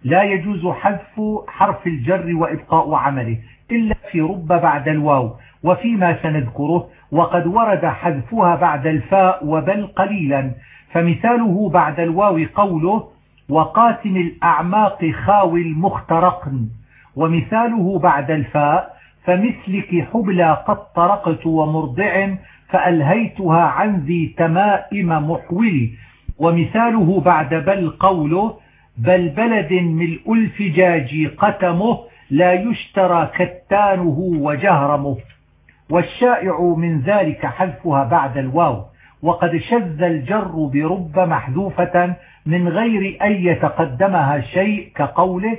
لا يجوز حذف حرف الجر وإبقاء عمله إلا في رب بعد الواو وفيما سنذكره وقد ورد حذفها بعد الفاء وبل قليلا. فمثاله بعد الواو قوله وقاتم الأعماق خاوي المخترقن. ومثاله بعد الفاء فمثلك حبلى قد طرقت ومرضع فألهيتها عن ذي تمائم محولي ومثاله بعد بل قوله بل بلد ملء الفجاج قتمه لا يشترى كتانه وجهرمه. والشائع من ذلك حذفها بعد الواو. وقد شذ الجر برب محذوفة من غير أن يتقدمها شيء كقوله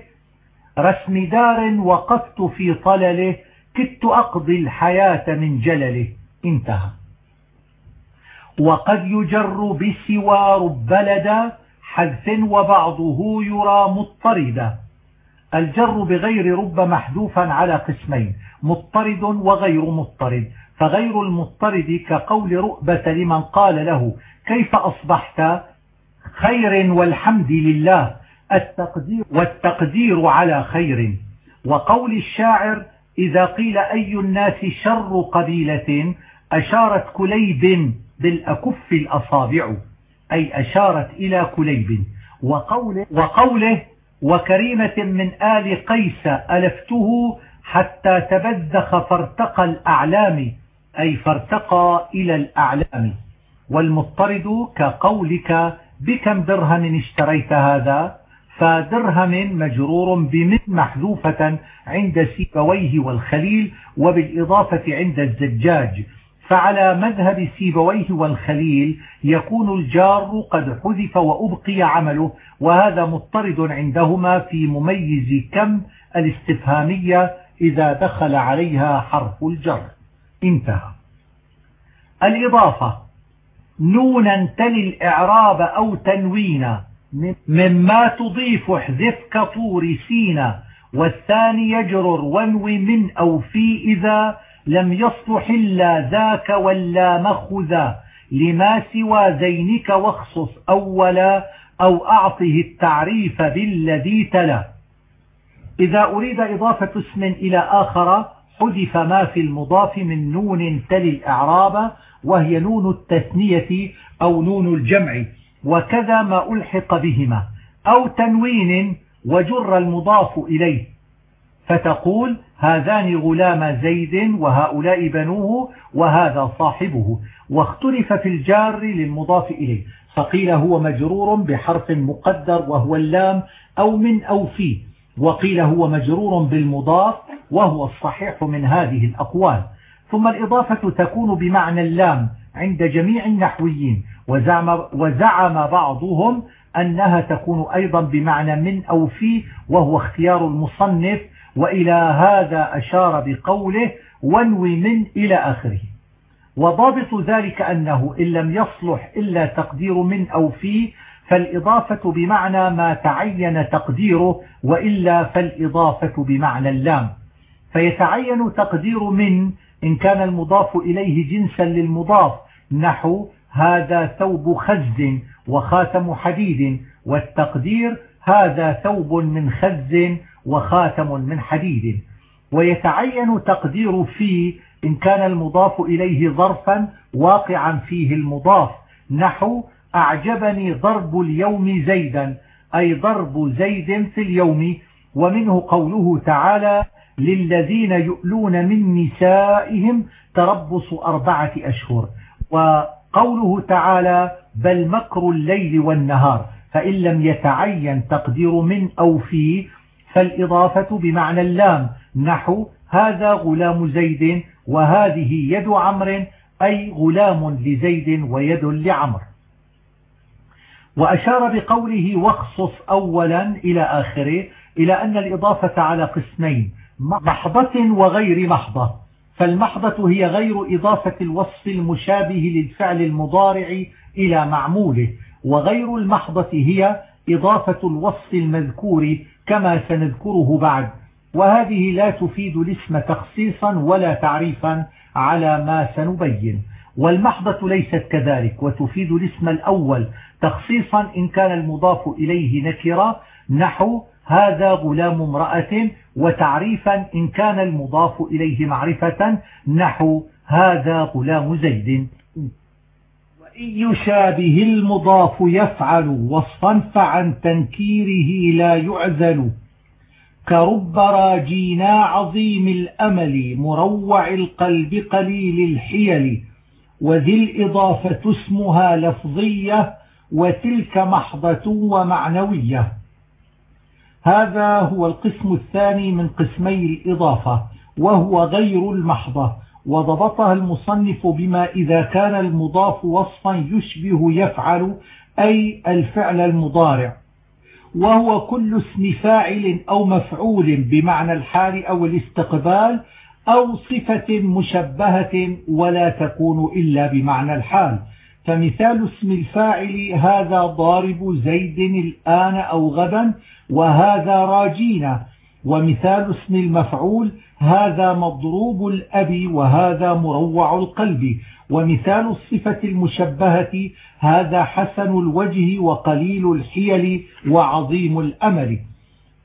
رسم دار وقفت في طلله كدت أقضي الحياة من جلله. انتهى. وقد يجر بسوى رب لدى حذف وبعضه يرى مضطردا. الجر بغير رب محذوفا على قسمين مضطرد وغير مضطرد. فغير المضطرد كقول رؤبة لمن قال له كيف أصبحت؟ خير والحمد لله. التقدير والتقدير على خير. وقول الشاعر إذا قيل أي الناس شر قبيلة أشارت كليب بالأكف الأصابع. أي أشارت إلى كليب. وقوله, وقوله وكريمة من آل قيس ألفته حتى تبذخ فارتقى الأعلام أي فارتقى إلى الأعلام. والمضطرد كقولك بكم درهم اشتريت هذا؟ فدرهم مجرور بمن محذوفة عند سيبويه والخليل وبالإضافة عند الزجاج. فعلى مذهب سيبويه والخليل يكون الجار قد حذف وأبقي عمله وهذا مضطرد عندهما في مميز كم الاستفهامية إذا دخل عليها حرف الجر. انتهى. الإضافة. نونا تلي الإعراب أو تنوينا. مما تضيف احذف كطور سينا. والثاني يجرر وانوي من أو في إذا لم يصلح إلا ذاك ولا مخذا لما سوى زينك واخصص أولا أو أعطه التعريف بالذي تلا. إذا أريد إضافة اسم إلى آخر حذف ما في المضاف من نون تلي الإعراب وهي نون التثنية أو نون الجمع وكذا ما ألحق بهما أو تنوين وجر المضاف إليه. فتقول هذان غلام زيد وهؤلاء بنوه وهذا صاحبه. واختلف في الجار للمضاف إليه. فقيل هو مجرور بحرف مقدر وهو اللام أو من أو في. وقيل هو مجرور بالمضاف وهو الصحيح من هذه الأقوال. ثم الإضافة تكون بمعنى اللام عند جميع النحويين وزعم, وزعم بعضهم أنها تكون أيضا بمعنى من أو في وهو اختيار المصنف وإلى هذا أشار بقوله وانوي من إلى آخره وضابط ذلك أنه إن لم يصلح إلا تقدير من أو في فالإضافة بمعنى ما تعين تقديره وإلا فالإضافة بمعنى اللام. فيتعين تقدير من إن كان المضاف إليه جنسا للمضاف نحو هذا ثوب خز وخاتم حديد والتقدير هذا ثوب من خز وخاتم من حديد. ويتعين تقدير في إن كان المضاف إليه ظرفا واقعا فيه المضاف نحو أعجبني ضرب اليوم زيدا أي ضرب زيد في اليوم ومنه قوله تعالى للذين يؤلون من نسائهم تربص أربعة أشهر. وقوله تعالى بل مكر الليل والنهار فإن لم يتعين تقدير من أو في فالإضافة بمعنى اللام. نحو هذا غلام زيد وهذه يد عمر أي غلام لزيد ويد لعمر وأشار بقوله واخصص أولا إلى آخره إلى أن الإضافة على قسمين محضة وغير محضة. فالمحضة هي غير إضافة الوصف المشابه للفعل المضارع إلى معموله وغير المحضة هي إضافة الوصف المذكور كما سنذكره بعد. وهذه لا تفيد الاسم تخصيصا ولا تعريفا على ما سنبين. والمحضة ليست كذلك وتفيد الاسم الأول تخصيصا إن كان المضاف إليه نكرة نحو هذا غلام امرأة وتعريفا إن كان المضاف إليه معرفة نحو هذا غلام زيد. وإن يشابه المضاف يفعل وصفا فعن تنكيره لا يعزل. كرب راجينا عظيم الأمل مروع القلب قليل الحيل. وذي الإضافة اسمها لفظية وتلك محضة ومعنوية. هذا هو القسم الثاني من قسمي الإضافة وهو غير المحضة. وضبطها المصنف بما إذا كان المضاف وصفا يشبه يفعل أي الفعل المضارع. وهو كل اسم فاعل أو مفعول بمعنى الحال أو الاستقبال أو صفة مشبهة ولا تكون إلا بمعنى الحال. فمثال اسم الفاعل هذا ضارب زيد الآن أو غدا وهذا راجينا. ومثال اسم المفعول هذا مضروب الأب وهذا مروع القلب. ومثال الصفة المشبهة هذا حسن الوجه وقليل الحيل وعظيم الأمل.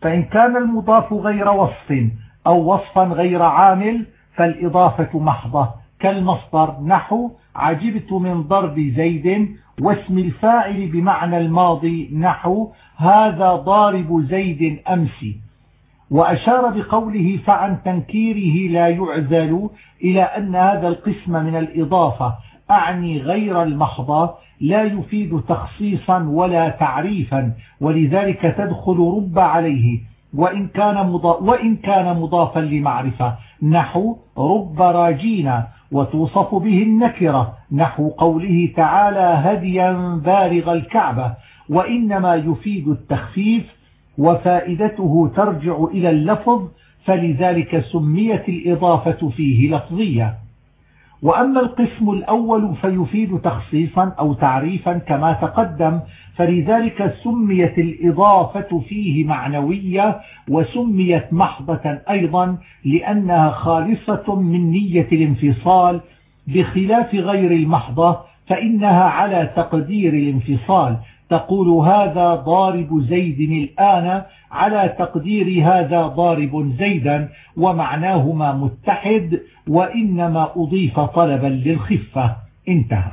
فإن كان المضاف غير وصف أو وصفا غير عامل فالإضافة محضة. كالمصدر نحو عجبت من ضرب زيد واسم الفاعل بمعنى الماضي نحو هذا ضارب زيد أمس. وأشار بقوله فعن تنكيره لا يعزل إلى أن هذا القسم من الإضافة أعني غير المحضة لا يفيد تخصيصا ولا تعريفا ولذلك تدخل رب عليه وإن كان, وإن كان مضافا لمعرفة نحو رب راجينا وتوصف به النكرة نحو قوله تعالى هديا بالغ الكعبة وإنما يفيد التخفيف وفائدته ترجع إلى اللفظ فلذلك سميت الإضافة فيه لفظية. وأما القسم الأول فيفيد تخصيصا أو تعريفا كما تقدم فلذلك سميت الإضافة فيه معنوية وسميت محضة أيضا لأنها خالصة من نية الانفصال. بخلاف غير المحضة فإنها على تقدير الانفصال تقول هذا ضارب زيد الآن على تقدير هذا ضارب زيدا ومعناهما متحد وإنما أضيف طلبا للخفة. انتهى.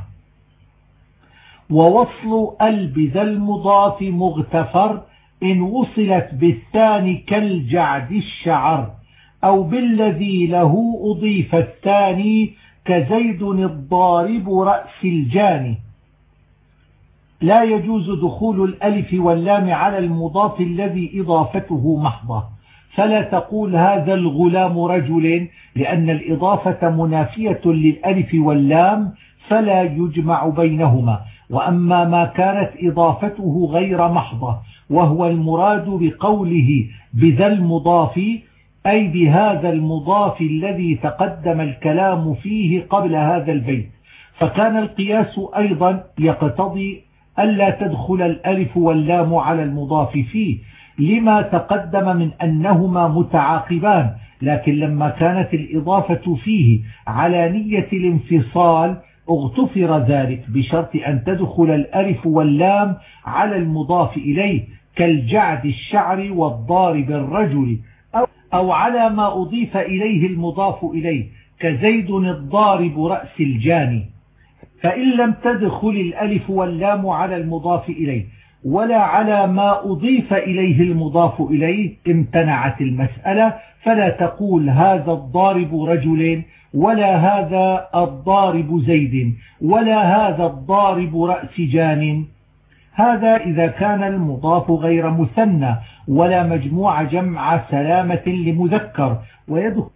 ووصل ألبذ المضاف مغتفر إن وصلت بالثاني كالجعد الشعر أو بالذي له أضيف الثاني كزيد الضارب رأس الجاني. لا يجوز دخول الألف واللام على المضاف الذي إضافته محضة. فلا تقول هذا الغلام رجل لأن الإضافة منافية للألف واللام فلا يجمع بينهما. وأما ما كانت إضافته غير محضة وهو المراد بقوله بذا المضاف أي بهذا المضاف الذي تقدم الكلام فيه قبل هذا البيت. فكان القياس أيضا يقتضي ألا تدخل الألف واللام على المضاف فيه. لما تقدم من أنهما متعاقبان لكن لما كانت الإضافة فيه على نية الانفصال اغتفر ذلك بشرط أن تدخل الألف واللام على المضاف إليه كالجعد الشعر والضارب الرجل أو على ما أضيف إليه المضاف إليه كزيد الضارب رأس الجاني. فإن لم تدخل الألف واللام على المضاف إليه ولا على ما أضيف إليه المضاف إليه امتنعت المسألة فلا تقول هذا الضارب رجل ولا هذا الضارب زيد ولا هذا الضارب رأس جان. هذا إذا كان المضاف غير مثنى ولا مجموع جمع سلامة لمذكر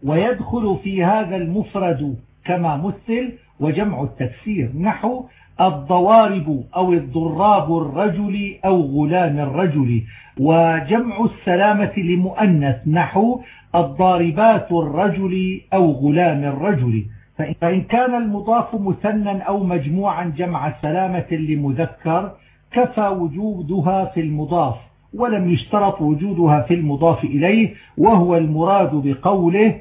ويدخل في هذا المفرد كما مثل وجمع التكسير نحو الضوارب أو الضراب الرجل أو غلام الرجل وجمع السلامة لمؤنث نحو الضاربات الرجل أو غلام الرجل. فإن كان المضاف مثنى أو مجموعا جمع سلامة لمذكر كفى وجودها في المضاف ولم يشترط وجودها في المضاف إليه وهو المراد بقوله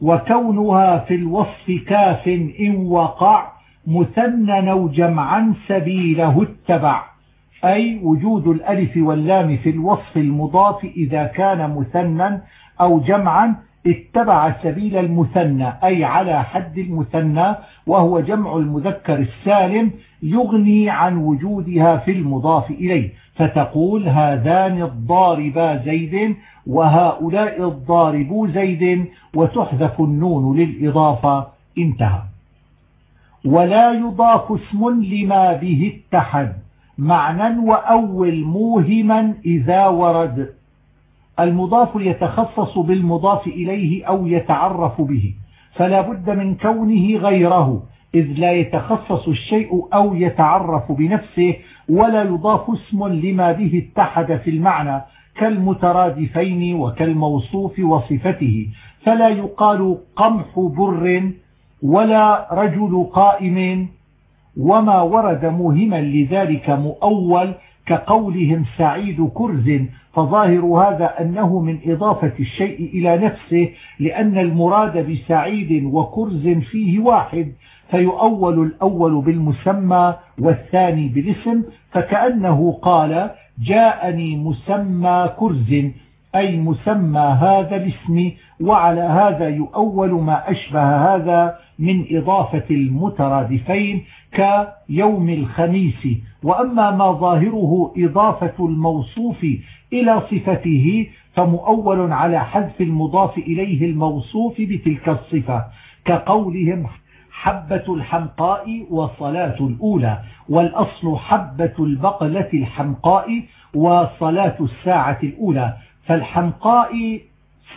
وكونها في الوصف كاف إن وقع مثنى أو جمعا سبيله اتبع. أي وجود الألف واللام في الوصف المضاف إذا كان مثنى أو جمعا اتبع سبيل المثنى أي على حد المثنى وهو جمع المذكر السالم يغني عن وجودها في المضاف إليه. فتقول هذان الضاربا زيد وهؤلاء الضاربو زيد وتحذف النون للإضافة. انتهى. ولا يضاف اسم لما به اتحد معنى وأول موهما إذا ورد. المضاف يتخصص بالمضاف إليه أو يتعرف به فلا بد من كونه غيره إذ لا يتخصص الشيء أو يتعرف بنفسه ولا يضاف اسم لما به اتحد في المعنى كالمترادفين وكالموصوف وصفته. فلا يقال قمح بر ولا رجل قائم وما ورد موهما لذلك مؤول كقولهم سعيد كرز فظاهر هذا أنه من إضافة الشيء إلى نفسه لأن المراد بسعيد وكرز فيه واحد فيؤول الأول بالمسمى والثاني بالاسم فكأنه قال جاءني مسمى كرز أي مسمى هذا الاسم وعلى هذا يؤول ما أشبه هذا من إضافة المترادفين كيوم الخميس. وأما ما ظاهره إضافة الموصوف إلى صفته فمؤول على حذف المضاف إليه الموصوف بتلك الصفة كقولهم حبة الحمقاء وصلاة الأولى والأصل حبة البقلة الحمقاء وصلاة الساعة الأولى. فالحمقاء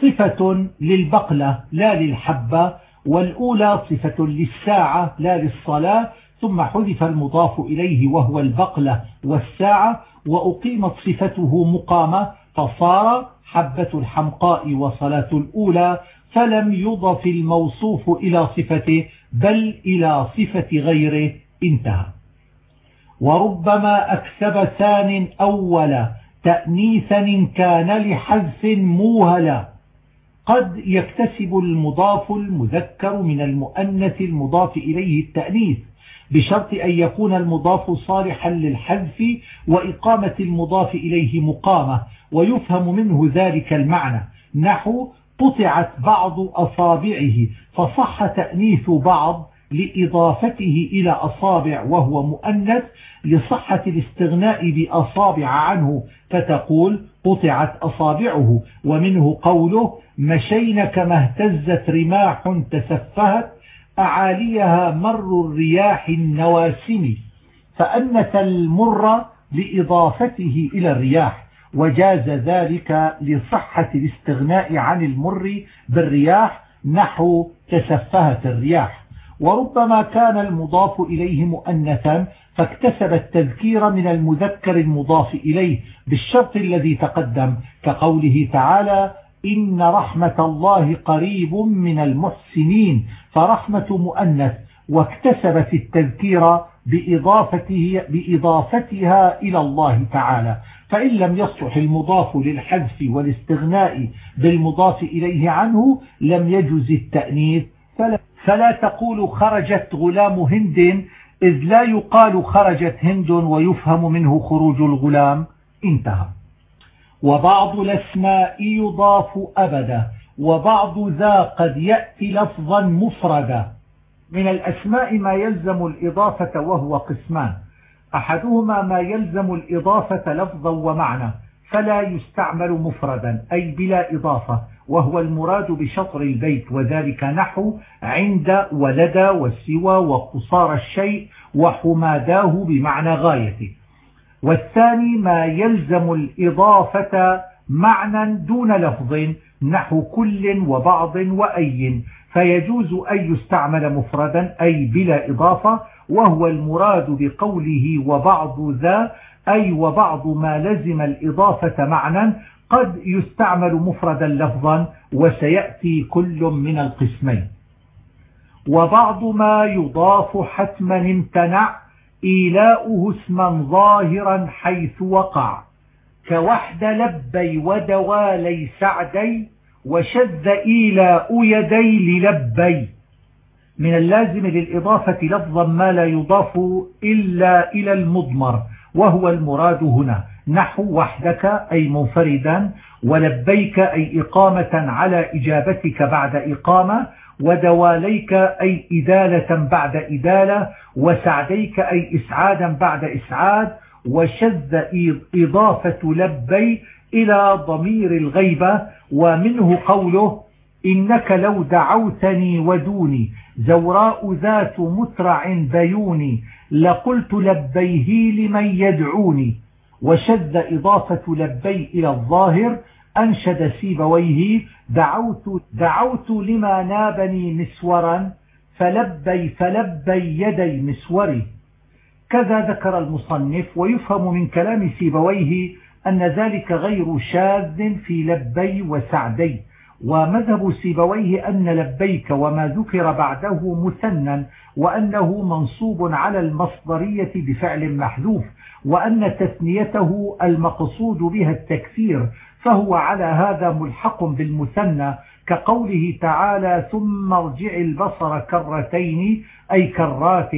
صفة للبقلة لا للحبة. والأولى صفة للساعة لا للصلاة ثم حذف المضاف إليه وهو البقلة والساعة وأقيمت صفته مقامة فصار حبة الحمقاء وصلاة الأولى فلم يضف الموصوف إلى صفته بل إلى صفة غيره انتهى. وربما أكسب ثان أولا تأنيثا كان لحذف موهلا قد يكتسب المضاف المذكر من المؤنث المضاف إليه التأنيث بشرط أن يكون المضاف صالحا للحذف وإقامة المضاف إليه مقامة ويفهم منه ذلك المعنى. نحو قطعت بعض أصابعه فصح تأنيث بعض لإضافته إلى أصابع وهو مؤنث لصحة الاستغناء بأصابع عنه فتقول قطعت أصابعه ومنه قوله مشين كما اهتزت رماح تسفهت أعاليها مر الرياح النواسم فأنث المر لإضافته إلى الرياح وجاز ذلك لصحة الاستغناء عن المر بالرياح نحو تسفهت الرياح. وربما كان المضاف إليه مؤنثا فاكتسب التذكير من المذكر المضاف إليه بالشرط الذي تقدم كقوله تعالى إن رحمة الله قريب من المحسنين. فرحمة مؤنث واكتسبت التذكير بإضافته بإضافتها إلى الله تعالى. فإن لم يصلح المضاف للحذف والاستغناء بالمضاف إليه عنه لم يجز التأنيث فلا, فلا تقول خرجت غلام هند إذ لا يقال خرجت هند ويفهم منه خروج الغلام. انتهى. وبعض الأسماء يضاف أبدا وبعض ذا قد يأتي لفظا مفردا. من الأسماء ما يلزم الإضافة وهو قسمان. أحدهما ما يلزم الإضافة لفظا ومعنى فلا يستعمل مفردا أي بلا إضافة. وهو المراد بشطر البيت وذلك نحو عند ولدى والسوى وقصار الشيء وحماداه بمعنى غايته. والثاني ما يلزم الإضافة معنى دون لفظ نحو كل وبعض وأي. فيجوز أن يستعمل مفردا أي بلا إضافة وهو المراد بقوله وبعض ذا أي وبعض ما لزم الإضافة معنى قد يستعمل مفردا لفظا وسيأتي كل من القسمين. وبعض ما يضاف حتما امتنع إيلاؤه اسما ظاهرا حيث وقع. كوحد لبي ودوالي سعدي وشذ إيلاء يدي للبي. من اللازم للإضافة لفظا ما لا يضاف إلا إلى المضمر وهو المراد هنا. نحو وحدك أي منفردا ولبيك أي إقامة على إجابتك بعد إقامة ودواليك أي إدالة بعد إدالة وسعديك أي إسعادا بعد إسعاد وشذ إضافة لبي إلى ضمير الغيبة ومنه قوله إنك لو دعوتني ودوني زوراء ذات مترع بيوني لقلت لبيه لمن يدعوني. وشذ إضافة لبي إلى الظاهر أنشد سيبويه دعوت, دعوت لما نابني مسورا فلبي فلبي يدي مسوري كذا ذكر المصنف ويفهم من كلام سيبويه أن ذلك غير شاذ في لبي وسعدي. ومذهب سيبويه أن لبيك وما ذكر بعده مثنى وأنه منصوب على المصدرية بفعل محذوف وأن تثنيته المقصود بها التكثير فهو على هذا ملحق بالمثنى كقوله تعالى ثم ارجع البصر كرتين أي كرات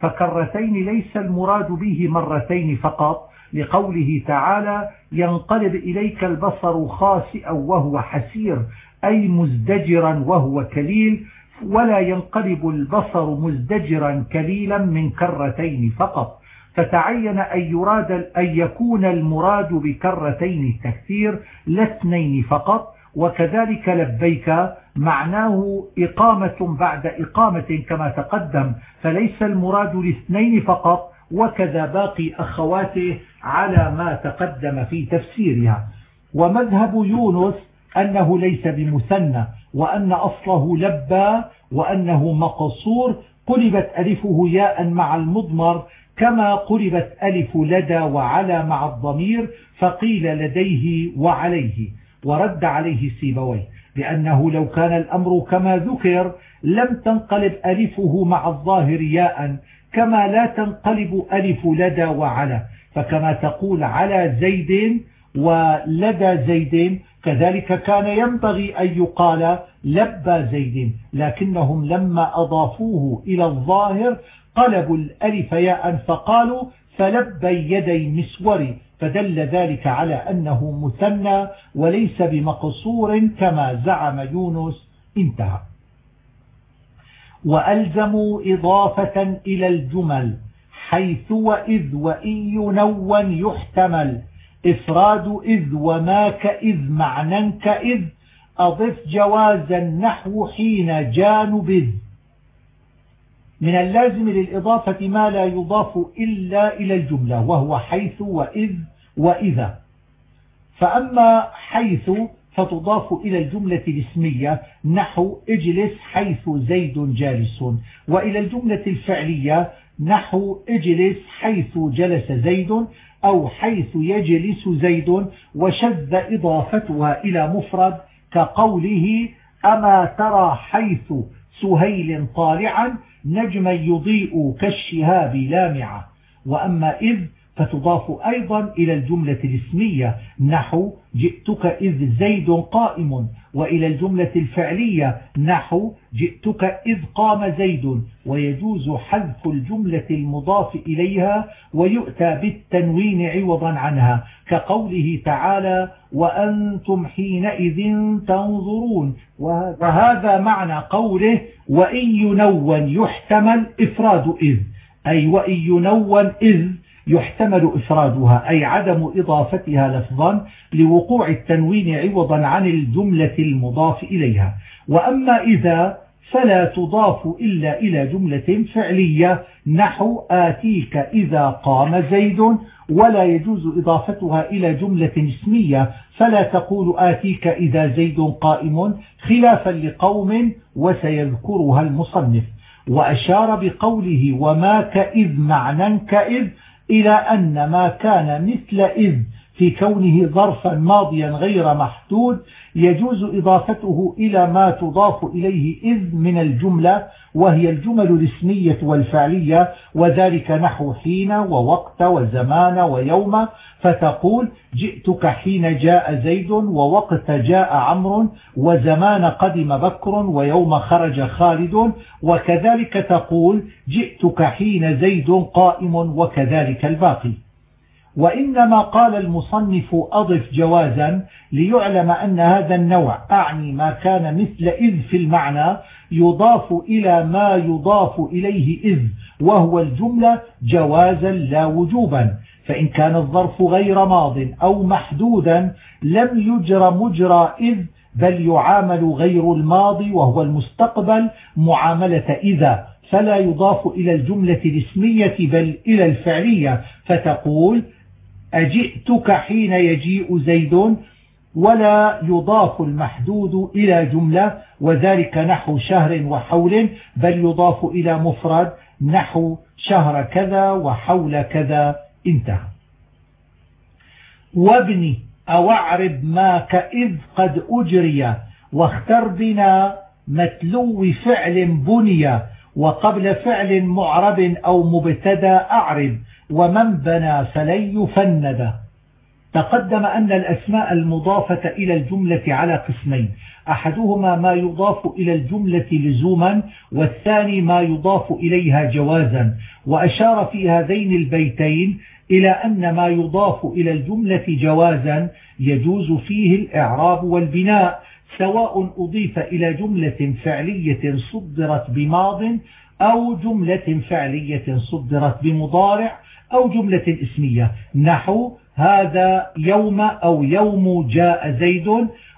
فكرتين ليس المراد به مرتين فقط لقوله تعالى ينقلب إليك البصر خاسئا وهو حسير أي مزدجرا وهو كليل ولا ينقلب البصر مزدجرا كليلا من كرتين فقط. فتعين أن يراد أن يكون المراد بكرتين التكثير لاثنين فقط. وكذلك لبيك معناه إقامة بعد إقامة كما تقدم فليس المراد لاثنين فقط. وكذا باقي أخواته على ما تقدم في تفسيرها. ومذهب يونس أنه ليس بمثنى وأن أصله لبى وأنه مقصور. قلبت ألفه ياء مع المضمر كما قلبت ألف لدى وعلى مع الضمير فقيل لديه وعليه ورد عليه سيبويه. لأنه لو كان الأمر كما ذكر لم تنقلب ألفه مع الظاهر ياء كما لا تنقلب ألف لدى وعلى. فكما تقول على زيد ولدى زيد كذلك كان ينبغي أن يقال لبى زيد لكنهم لما أضافوه إلى الظاهر قلبوا الألف ياء فقالوا فلبى يدي مسور فدل ذلك على أنه مثنى وليس بمقصور كما زعم يونس. انتهى. وألزموا إضافة إلى الجمل حيث وإذ وإن ينون يحتمل. إفراد إذ وما كإذ معنى كإذ أضف جوازا نحو حين جانب من اللازم للإضافة ما لا يضاف إلا إلى الجملة وهو حيث وإذ وإذا. فأما حيث فتضاف إلى الجملة الاسمية نحو اجلس حيث زيد جالس. وإلى الجملة الفعلية نحو اجلس حيث جلس زيد. أو حيث يجلس زيد وشذ إضافتها إلى مفرد كقوله أما ترى حيث سهيل طالعا نجما يضيء كالشهاب لامعة. وأما إذ فتضاف أيضا إلى الجملة الاسمية نحو جئتك إذ زيد قائم وإلى الجملة الفعلية نحو جئتك إذ قام زيد ويجوز حذف الجملة المضاف إليها ويؤتى بالتنوين عوضا عنها كقوله تعالى وأنتم حينئذ تنظرون وهذا معنى قوله وإن ينون يحتمل إفراد إذ أي وإن ينون إذ يحتمل إفرادها أي عدم إضافتها لفظا لوقوع التنوين عوضا عن الجملة المضاف إليها. وأما إذا فلا تضاف إلا إلى جملة فعلية نحو آتيك إذا قام زيد ولا يجوز إضافتها إلى جملة اسمية فلا تقول آتيك إذا زيد قائم خلافا لقوم وسيذكرها المصنف. وأشار بقوله وما كإذ معنى كإذ إلى أن ما كان مثل إذ في كونه ظرفا ماضيا غير محدود يجوز إضافته إلى ما تضاف إليه إذ من الجملة وهي الجمل الاسمية والفعلية وذلك نحو حين ووقت وزمان ويوم. فتقول جئتك حين جاء زيد ووقت جاء عمرو وزمان قدم بكر ويوم خرج خالد. وكذلك تقول جئتك حين زيد قائم وكذلك الباقي. وإنما قال المصنف أضف جوازا ليعلم أن هذا النوع أعني ما كان مثل إذ في المعنى يضاف إلى ما يضاف إليه إذ وهو الجملة جوازا لا وجوبا فإن كان الظرف غير ماض أو محدودا لم يجر مجرى إذ بل يعامل غير الماضي وهو المستقبل معاملة إذا فلا يضاف إلى الجملة الاسمية بل إلى الفعلية فتقول أجئتك حين يجيء زيد ولا يضاف المحدود إلى جملة وذلك نحو شهر وحول بل يضاف إلى مفرد نحو شهر كذا وحول كذا انتهى. وابني أو اعرب ما كإذ قد أجري واختر بنا متلو فعل بني وقبل فعل معرب أو مبتدأ أعرب ومن بنى فلن يفند. تقدم أن الأسماء المضافة إلى الجملة على قسمين. أحدهما ما يضاف إلى الجملة لزوما والثاني ما يضاف إليها جوازا. وأشار في هذين البيتين إلى أن ما يضاف إلى الجملة جوازا يجوز فيه الإعراب والبناء سواء أضيف إلى جملة فعلية صدرت بماض أو جملة فعلية صدرت بمضارع أو جملة اسمية. نحو هذا يوم أو يوم جاء زيد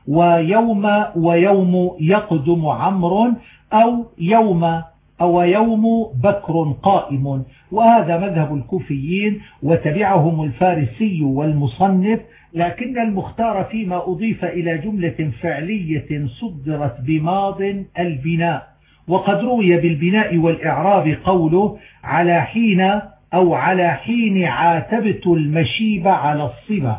ويوم ويوم يقدم عمرو أو يوم أو يوم بكر قائم. وهذا مذهب الكوفيين وتبعهم الفارسي والمصنف لكن المختار فيما أضيف إلى جملة فعلية صدرت بماض البناء. وقد روي بالبناء والإعراب قوله على حين أو على حين عاتبت المشيب على الصبا.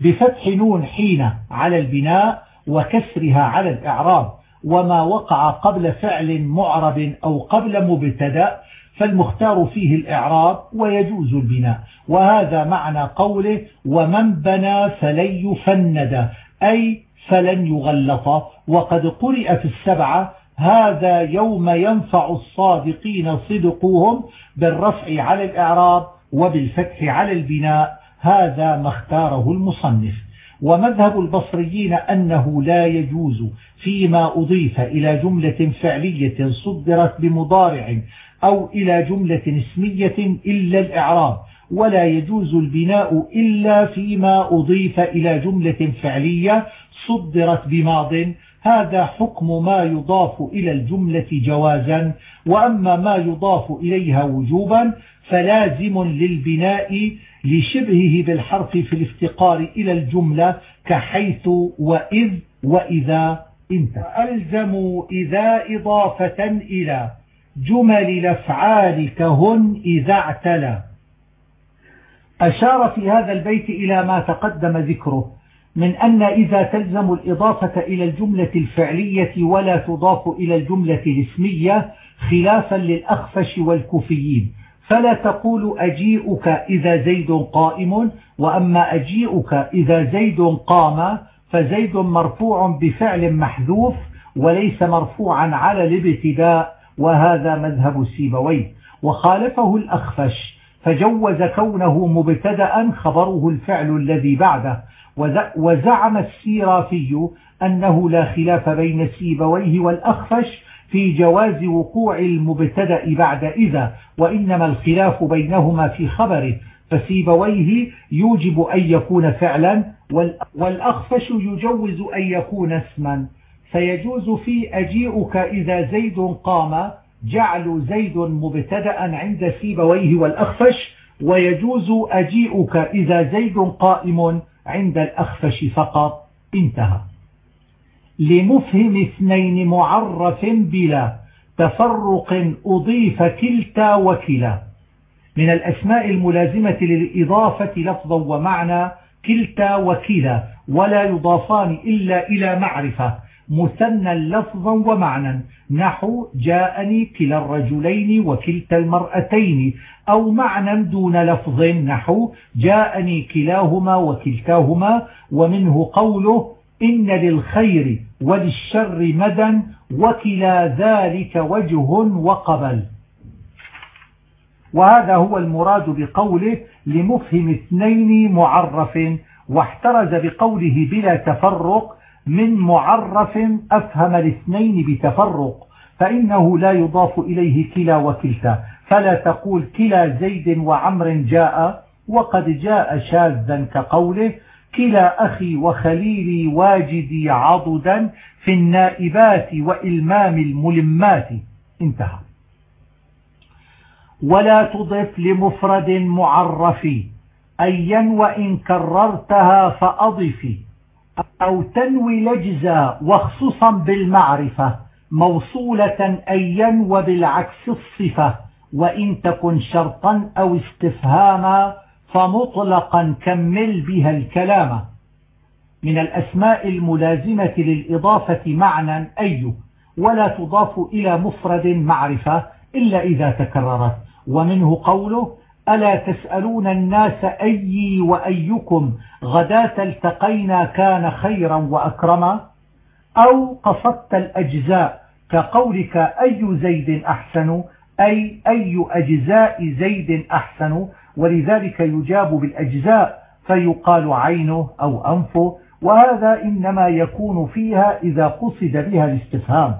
بفتح نون حين على البناء وكسرها على الإعراب. وما وقع قبل فعل معرب أو قبل مبتدأ فالمختار فيه الإعراب ويجوز البناء. وهذا معنى قوله ومن بنى فلن يفند أي فلن يغلط. وقد قرئ في السبعة هذا يوم ينفع الصادقين صدقهم بالرفع على الإعراب وبالفتح على البناء. هذا ما اختاره المصنف. ومذهب البصريين أنه لا يجوز فيما أضيف إلى جملة فعلية صدرت بمضارع أو إلى جملة اسمية إلا الإعراب ولا يجوز البناء إلا فيما أضيف إلى جملة فعلية صدرت بماض هذا حكم ما يضاف إلى الجملة جوازا وأما ما يضاف إليها وجوبا فلازم للبناء لشبهه بالحرف في الافتقار إلى الجملة كحيث وإذ وإذا انتهى. ألزموا إذا إضافة إلى جمل الأفعال كهن إذا اعتلى. أشار في هذا البيت إلى ما تقدم ذكره. من أن إذا تلزم الإضافة إلى الجملة الفعلية ولا تضاف إلى الجملة الاسمية خلافا للأخفش والكوفيين. فلا تقول أجيئك إذا زيد قائم وأما أجيئك إذا زيد قام فزيد مرفوع بفعل محذوف وليس مرفوعا على الابتداء وهذا مذهب السيبويه. وخالفه الأخفش فجوز كونه مبتدا خبره الفعل الذي بعده. وزعم السيرافي أنه لا خلاف بين سيبويه والأخفش في جواز وقوع المبتدأ بعد إذا وإنما الخلاف بينهما في خبره فسيبويه يوجب أن يكون فعلا والأخفش يجوز أن يكون اسما. فيجوز في أجيئك إذا زيد قام جعل زيد مبتدا عند سيبويه والأخفش ويجوز أجيئك إذا زيد قائم عند الأخفش فقط انتهى. لمفهم اثنين معرف بلا تفرق أضيف كلتا وكلا. من الأسماء الملازمة للإضافة لفظا ومعنى كلتا وكلا ولا يضافان إلا إلى معرفة. مثنى لفظا ومعنى. نحو جاءني كلا الرجلين وكلتا المرأتين أو معنى دون لفظ. نحو جاءني كلاهما وكلتاهما ومنه قوله إن للخير وللشر مدى وكلا ذلك وجه وقبل. وهذا هو المراد بقوله لمفهم اثنين معرف واحترز بقوله بلا تفرق من معرف أفهم الاثنين بتفرق فإنه لا يضاف إليه كلا وكلتا. فلا تقول كلا زيد وعمر جاء وقد جاء شاذا كقوله كلا أخي وخليلي واجدي عضدا في النائبات وإلمام الملمات. انتهى. ولا تضف لمفرد معرف أيا وإن كررتها فأضفي. أو تنوي لجزا وخصوصا بالمعرفة موصولة أيا وبالعكس الصفة وإن تكن شرطا أو استفهاما فمطلقا كمل بها الكلام. من الأسماء الملازمة للإضافة معنى أي ولا تضاف إلى مفرد معرفة إلا إذا تكررت. ومنه قوله ألا تسألون الناس أي وأيكم غداة التقينا كان خيرا وأكرما أو قصدت الأجزاء كقولك أي زيد أحسن أي أي أجزاء زيد أحسن ولذلك يجاب بالأجزاء فيقال عينه أو أنفه وهذا إنما يكون فيها إذا قصد بها الاستفهام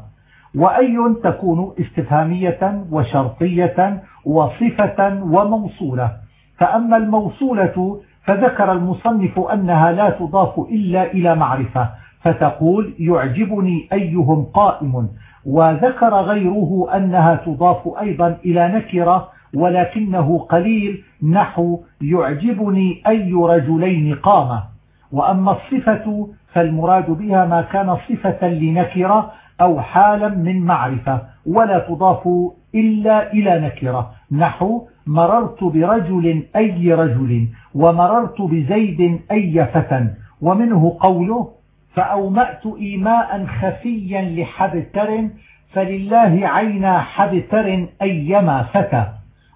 وأي تكون استفهامية وشرطية وصفة وموصولة. فأما الموصولة فذكر المصنف أنها لا تضاف إلا إلى معرفة فتقول يعجبني أيهم قائم وذكر غيره أنها تضاف أيضا إلى نكرة ولكنه قليل نحو يعجبني أي رجلين قام. وأما الصفة فالمراد بها ما كان صفة لنكرة أو حالا من معرفة ولا تضاف إلا إلى نكرة. نحو مررت برجل أي رجل ومررت بزيد أي فتى ومنه قوله فأومأت إيماء خفيا لحبتر فلله عينا حبتر أيما فتى.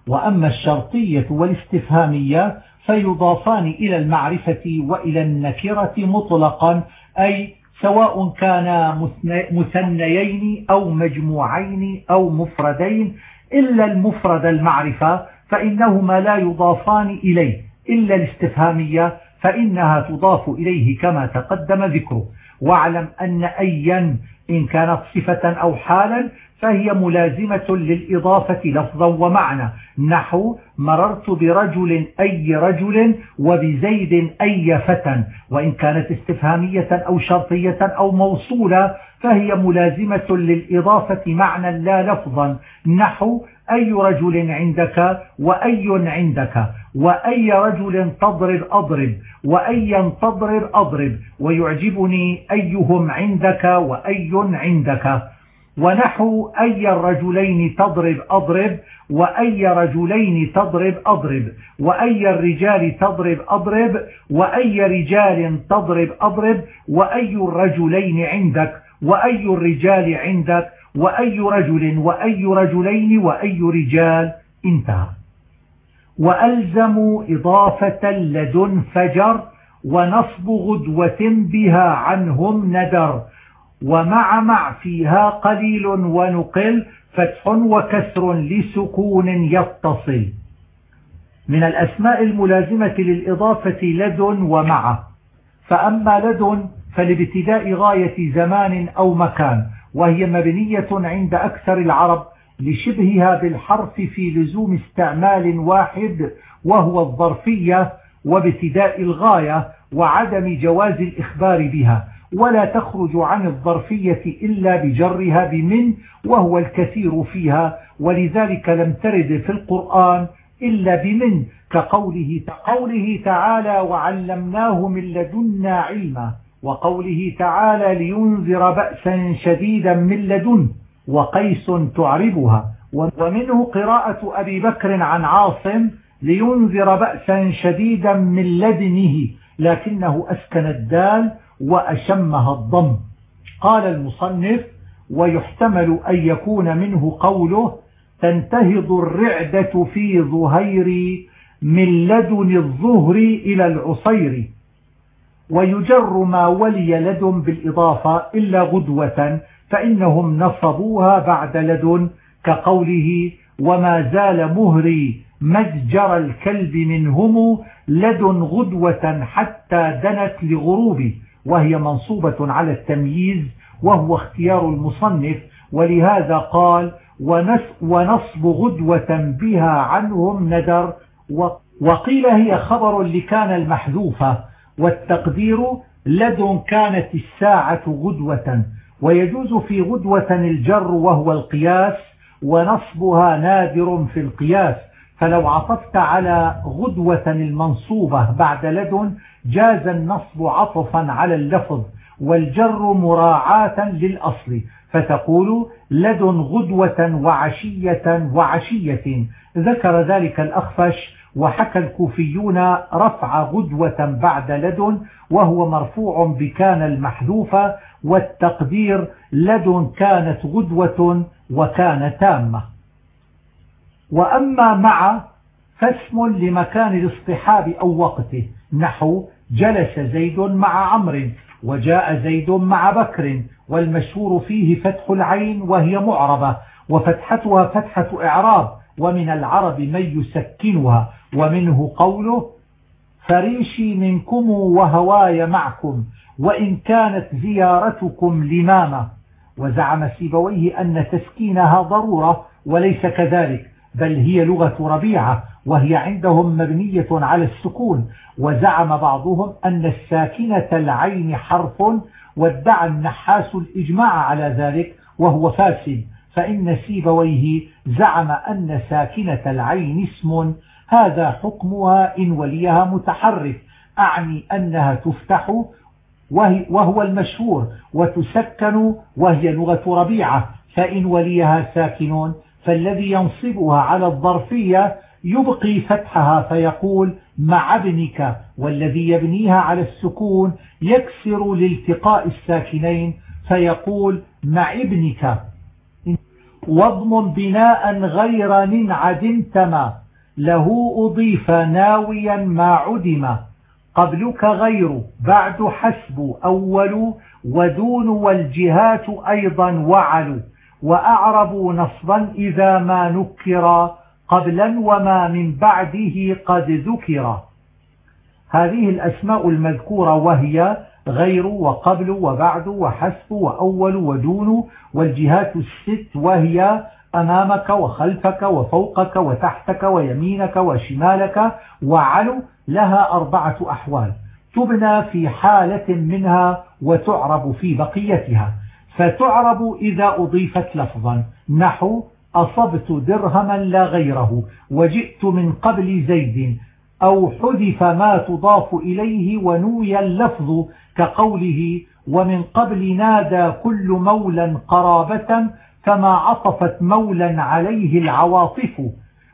وأما الشرطية والاستفهامية فيضافان إلى المعرفة وإلى النكرة مطلقا أي سواء كانا مثنيين أو مجموعين أو مفردين إلا المفرد المعرفة فإنهما لا يضافان إليه إلا الاستفهامية فإنها تضاف إليه كما تقدم ذكره. واعلم أن أيا إن كانت صفة أو حالا فهي ملازمة للإضافة لفظا ومعنى. نحو مررت برجل أي رجل وبزيد أي فتى. وإن كانت استفهامية أو شرطية أو موصولة فهي ملازمة للإضافة معنى لا لفظا. نحو أي رجل عندك وأي عندك. وأي رجل تضرب أضرب. وأيا تضرب أضرب. ويعجبني أيهم عندك وأي عندك. ونحو أي الرجلين تضرب أضرب وأي رجلين تضرب أضرب وأي الرجال تضرب أضرب وأي رجال تضرب أضرب وأي الرجلين عندك وأي الرجال عندك وأي رجل وأي رجلين وأي رجال. انتهى. وألزموا إضافة لدن فجر ونصب غدوة بها عنهم ندر. ومع مع فيها قليل ونقل فتح وكسر لسكون يتصل. من الأسماء الملازمة للإضافة لدن ومع. فأما لدن فلابتداء غاية زمان أو مكان وهي مبنية عند أكثر العرب لشبهها بالحرف في لزوم استعمال واحد وهو الظرفية وابتداء الغاية وعدم جواز الإخبار بها. ولا تخرج عن الظرفية إلا بجرها بمن وهو الكثير فيها ولذلك لم ترد في القرآن إلا بمن كقوله قوله تعالى وعلمناه من لدنا علما وقوله تعالى لينذر بأسا شديدا من لدن وقيس تعربها. ومنه قراءة أبي بكر عن عاصم لينذر بأسا شديدا من لدنه لكنه أسكن الدال وأشمها الضم. قال المصنف ويحتمل أن يكون منه قوله تنتهض الرعدة في ظهير من لدن الظهر إلى العصير. ويجر ما ولي لدن بالإضافة إلا غدوة فإنهم نصبوها بعد لدن كقوله وما زال مهري مزجر الكلب منهم لدن غدوة حتى دنت لغروبه. وهي منصوبة على التمييز وهو اختيار المصنف ولهذا قال ونصب غدوة بها عنهم ندر وقيل هي خبر لكان المحذوفة والتقدير لدن كانت الساعة غدوة ويجوز في غدوة الجر وهو القياس ونصبها نادر في القياس فلو عطفت على غدوة المنصوبة بعد لدن جاز النصب عطفا على اللفظ والجر مراعاة للأصل. فتقول لدن غدوة وعشية وعشية. ذكر ذلك الأخفش وحكى الكوفيون رفع غدوة بعد لدن وهو مرفوع بكان المحذوفة والتقدير لدن كانت غدوة وكان تامة. وأما مع فاسم لمكان الاصطحاب أو وقته نحو جلس زيد مع عمرو وجاء زيد مع بكر والمشهور فيه فتح العين وهي معربة وفتحتها فتحة إعراب ومن العرب من يسكنها ومنه قوله فريشي منكم وهواي معكم وإن كانت زيارتكم لمامة. وزعم سيبويه أن تسكينها ضرورة وليس كذلك. بل هي لغة ربيعة وهي عندهم مبنية على السكون. وزعم بعضهم أن الساكنة العين حرف وادعى النحاس الإجماع على ذلك وهو فاسد. فإن سيبويه زعم أن ساكنة العين اسم. هذا حكمها إن وليها متحرك أعني أنها تفتح وهو المشهور وتسكن وهي لغة ربيعة. فإن وليها ساكنون فالذي ينصبها على الظرفية يبقي فتحها فيقول مع ابنك والذي يبنيها على السكون يكسر لالتقاء الساكنين فيقول مع ابنك. واضمن بناء غير من عدمتما له أضيف ناويا ما عدم قبلك غير بعد حسب أول ودون والجهات أيضا وعلوا وأعربوا نصبا إذا ما نكر قبلا وما من بعده قد ذكر. هذه الأسماء المذكورة وهي غير وقبل وبعد وحسب وأول ودون والجهات الست وهي أمامك وخلفك وفوقك وتحتك ويمينك وشمالك وعلو لها أربعة أحوال تبنى في حالة منها وتعرب في بقيتها. فتعرب إذا أضيفت لفظا. نحو أصبت درهما لا غيره. وجئت من قبل زيد. أو حذف ما تضاف إليه ونوي اللفظ كقوله. ومن قبل نادى كل مولا قرابة فما عطفت مولا عليه العواطف.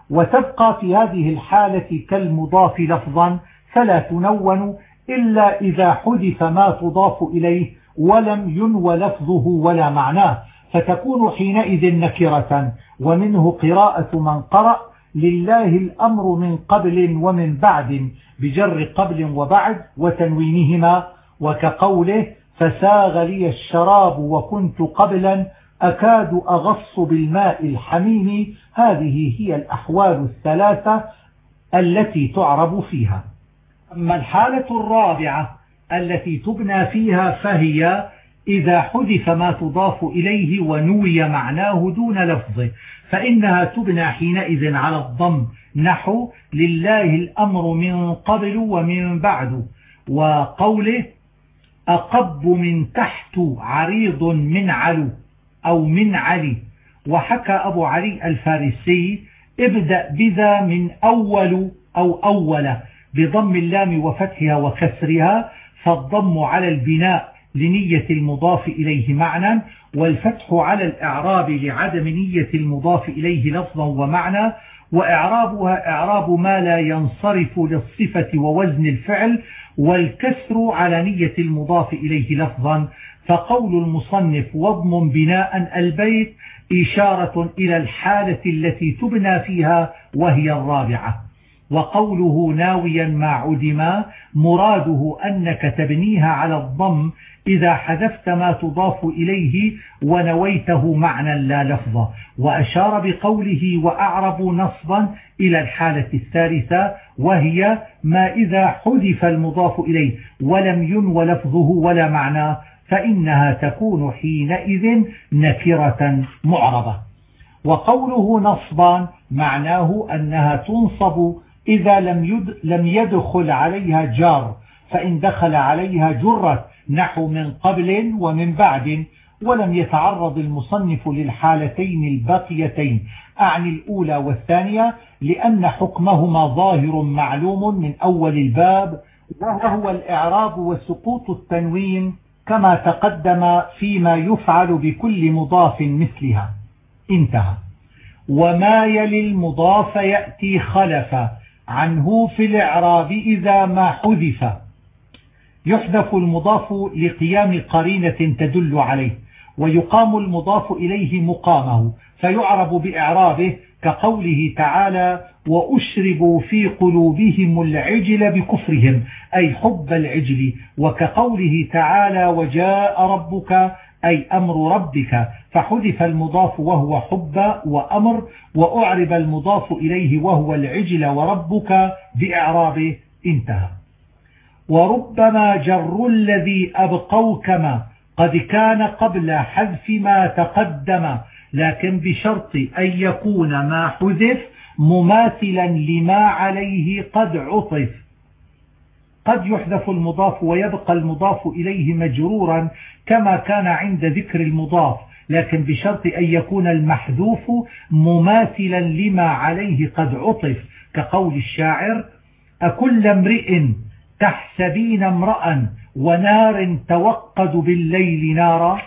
وتبقى في هذه الحالة كالمضاف لفظا. فلا تنون إلا إذا حذف ما تضاف إليه. ولم ينو لفظه ولا معناه فتكون حينئذ نكرة. ومنه قراءة من قرأ لله الأمر من قبل ومن بعد بجر قبل وبعد وتنوينهما. وكقوله فساغ لي الشراب وكنت قبلا أكاد أغص بالماء الحميم. هذه هي الأحوال الثلاثة التي تعرب فيها. أما الحالة الرابعة التي تبنى فيها فهي إذا حذف ما تضاف إليه ونوي معناه دون لفظه فإنها تبنى حينئذ على الضم نحو لله الأمر من قبل ومن بعد وقوله أقب من تحت عريض من علو أو من علي وحكى أبو علي الفارسي ابدأ بذا من أول أو أول بضم اللام وفتحها وكسرها فالضم على البناء لنية المضاف إليه معنى والفتح على الإعراب لعدم نية المضاف إليه لفظا ومعنى وإعرابها إعراب ما لا ينصرف للصفة ووزن الفعل والكسر على نية المضاف إليه لفظا. فقول المصنف وضم بناء البيت إشارة إلى الحالة التي تبنى فيها وهي الرابعة. وقوله ناويا ما عدما مراده أنك تبنيها على الضم إذا حذفت ما تضاف إليه ونويته معنى لا لفظا وأشار بقوله وأعرب نصبا إلى الحالة الثالثة وهي ما إذا حذف المضاف إليه ولم ينو لفظه ولا معناه فإنها تكون حينئذ نكرة معربة. وقوله نصبا معناه أنها تنصب إذا لم لم يدخل عليها جار فإن دخل عليها جرت نحو من قبل ومن بعد ولم يتعرض المصنف للحالتين الباقيتين. أعني الأولى والثانية لأن حكمهما ظاهر معلوم من أول الباب وهو الإعراب وسقوط التنوين كما تقدم فيما يفعل بكل مضاف مثلها. انتهى. وما يلي المضاف يأتي خلفا. عنه في الإعراب إذا ما حذف. يحذف المضاف لقيام قرينة تدل عليه ويقام المضاف إليه مقامه فيعرب بإعرابه كقوله تعالى وأشربوا في قلوبهم العجل بكفرهم أي حب العجل وكقوله تعالى وجاء ربك أي أمر ربك فحذف المضاف وهو حب وأمر وأعرب المضاف إليه وهو العجل وربك بإعرابه انتهى. وربما جر الذي أبقوا كما قد كان قبل حذف ما تقدم لكن بشرط أن يكون ما حذف مماثلا لما عليه قد عطف. قد يحذف المضاف ويبقى المضاف إليه مجرورا كما كان عند ذكر المضاف لكن بشرط أن يكون المحذوف مماثلا لما عليه قد عطف كقول الشاعر أكل امرئ تحسبين امرأ ونار توقد بالليل نارا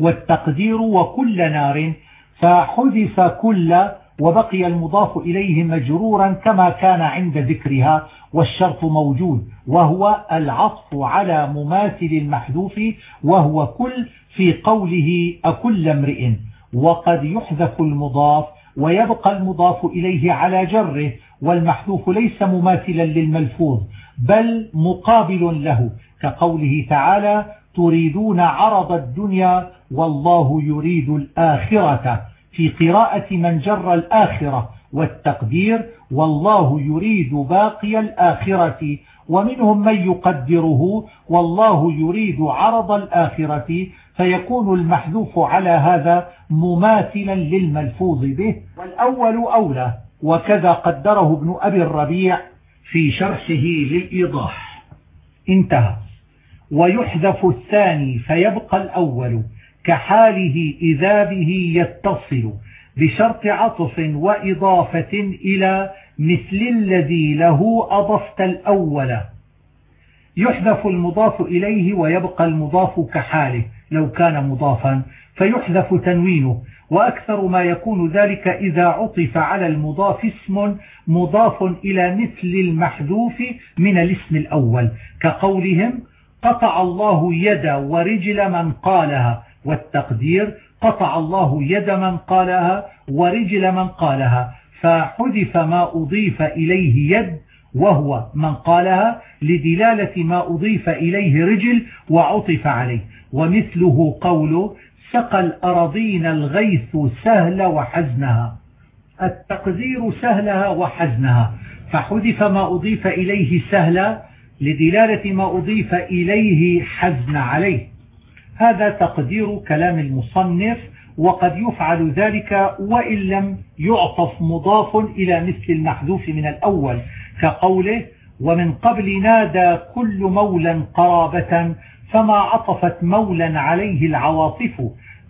والتقدير وكل نار فحذف كل وبقي المضاف إليه مجرورا كما كان عند ذكرها والشرط موجود وهو العطف على مماثل المحذوف وهو كل في قوله أكل امرئ. وقد يحذف المضاف ويبقى المضاف إليه على جره والمحذوف ليس مماثلا للملفوظ بل مقابل له. كقوله تعالى تريدون عرض الدنيا والله يريد الآخرة. في قراءة من جر الآخرة والتقدير والله يريد باقي الآخرة ومنهم من يقدره والله يريد عرض الآخرة. فيكون المحذوف على هذا مماثلا للملفوظ به. والأول أولى وكذا قدره ابن أبي الربيع في شرحه للإيضاح. انتهى. ويحذف الثاني فيبقى الأول. كحاله إذا به يتصل بشرط عطف وإضافة إلى مثل الذي له أضفت الأول. يحذف المضاف إليه ويبقى المضاف كحاله لو كان مضافا فيحذف تنوينه. وأكثر ما يكون ذلك إذا عطف على المضاف اسم مضاف إلى مثل المحذوف من الاسم الأول. كقولهم قطع الله يد ورجل من قالها. والتقدير قطع الله يد من قالها ورجل من قالها فحذف ما أضيف إليه يد وهو من قالها لدلالة ما أضيف إليه رجل وعطف عليه. ومثله قوله سقى الأرضين الغيث سهل وحزنها. التقدير سهلها وحزنها. فحذف ما أضيف إليه سهل لدلالة ما أضيف إليه حزن عليه. هذا تقدير كلام المصنف وقد يفعل ذلك وإن لم يعطف مضاف إلى مثل المحذوف من الأول كقوله ومن قبل نادى كل مولا قرابة فما عطفت مولا عليه العواطف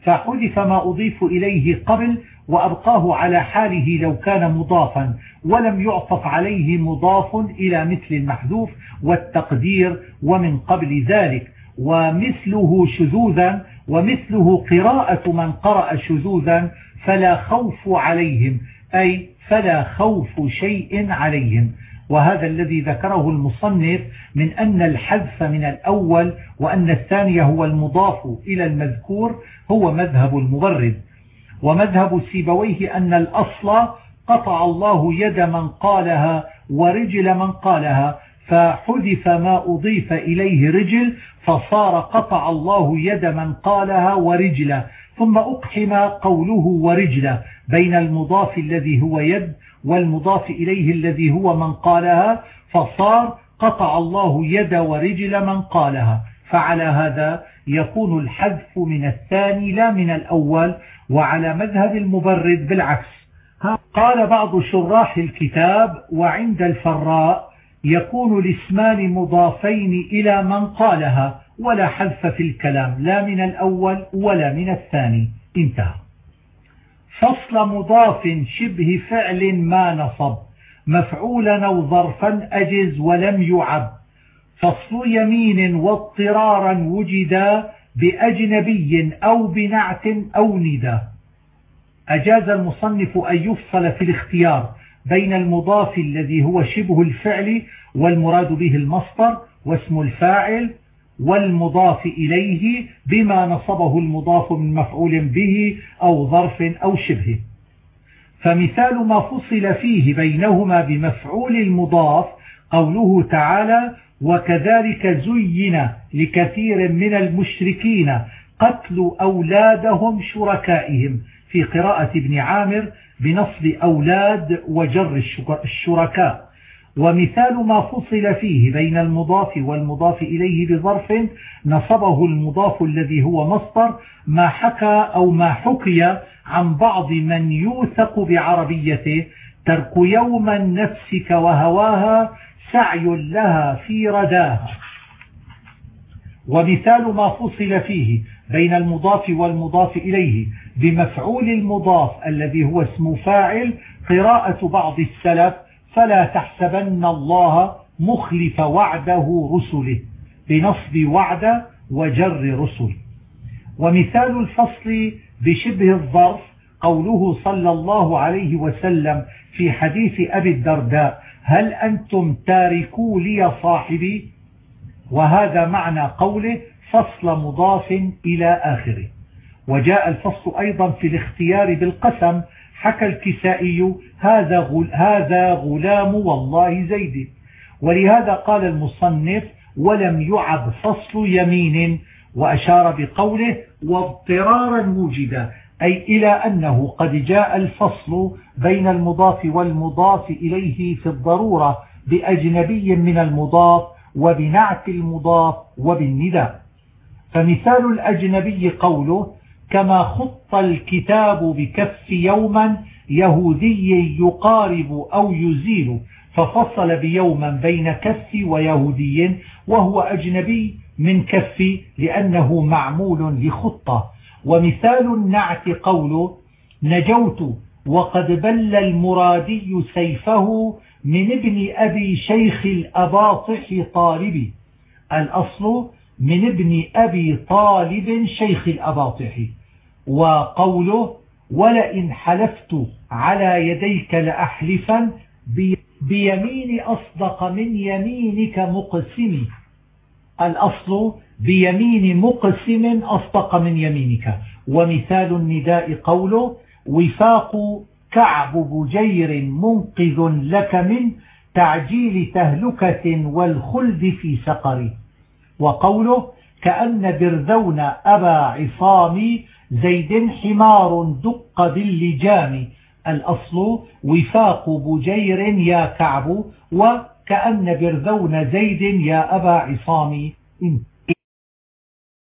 فحذف ما أضيف إليه قبل وأبقاه على حاله لو كان مضافا ولم يعطف عليه مضاف إلى مثل المحذوف والتقدير ومن قبل ذلك. ومثله شذوذا ومثله قراءة من قرأ شذوذا فلا خوف عليهم أي فلا خوف شيء عليهم. وهذا الذي ذكره المصنف من أن الحذف من الأول وأن الثاني هو المضاف إلى المذكور هو مذهب المبرد ومذهب سيبويه أن الأصل قطع الله يد من قالها ورجل من قالها فحذف ما أضيف إليه رجل فصار قطع الله يد من قالها ورجله ثم أقحم قوله ورجله بين المضاف الذي هو يد والمضاف إليه الذي هو من قالها فصار قطع الله يد ورجل من قالها. فعلى هذا يكون الحذف من الثاني لا من الأول وعلى مذهب المبرد بالعكس. قال بعض شراح الكتاب وعند الفراء يكون الاسمان مضافين إلى من قالها ولا حذف في الكلام لا من الأول ولا من الثاني. انتهى. فصل مضاف شبه فعل ما نصب مفعولا أو ظرفا أجز ولم يعب. فصل يمين واضطرارا وجدا بأجنبي أو بنعت أو ندى أجاز المصنف أن يفصل في الاختيار بين المضاف الذي هو شبه الفعل والمراد به المصدر واسم الفاعل والمضاف إليه بما نصبه المضاف من مفعول به أو ظرف أو شبه. فمثال ما فصل فيه بينهما بمفعول المضاف قوله تعالى وكذلك زين لكثير من المشركين قتل أولادهم شركائهم في قراءة ابن عامر بنصب أولاد وجر الشركاء. ومثال ما فصل فيه بين المضاف والمضاف إليه بظرف نصبه المضاف الذي هو مصدر ما حكى أو ما حكي عن بعض من يوثق بعربيته ترك يوما نفسك وهواها سعي لها في رداها. ومثال ما فصل فيه بين المضاف والمضاف إليه بمفعول المضاف الذي هو اسم فاعل قراءة بعض السلف فلا تحسبن الله مخلف وعده رسله بنصب وعد وجر رسل. ومثال الفصل بشبه الظرف قوله صلى الله عليه وسلم في حديث أبي الدرداء هل أنتم تاركوا لي صاحبي؟ وهذا معنى قوله فصل مضاف إلى آخره. وجاء الفصل أيضا في الاختيار بالقسم. حكى الكسائي هذا هذا غلام والله زيد. ولهذا قال المصنف ولم يعب فصل يمين. وأشار بقوله واضطرارا وجد أي إلى أنه قد جاء الفصل بين المضاف والمضاف إليه في الضرورة بأجنبي من المضاف وبنعت المضاف وبالنداء. فمثال الأجنبي قوله كما خط الكتاب بكف يوما يهودي يقارب أو يزيل ففصل بيوما بين كف ويهودي وهو أجنبي من كف لأنه معمول لخطة. ومثال النعت قوله نجوت وقد بل المرادي سيفه من ابن أبي شيخ الأباطح طالبي الأصل من ابن أبي طالب شيخ الأباطح وقوله ولئن حلفت على يديك لأحلفا بيمين أصدق من يمينك مقسم. الأصل بيمين مقسم أصدق من يمينك ومثال النداء قوله وفاق كعب بجير منقذ لك من تعجيل تهلكة والخلد في سقر وقوله كأن برذون أبا عصام زيد حمار دق باللجام. الأصل وفاق بجير يا كعب وكأن برذون زيد يا أبا عصام.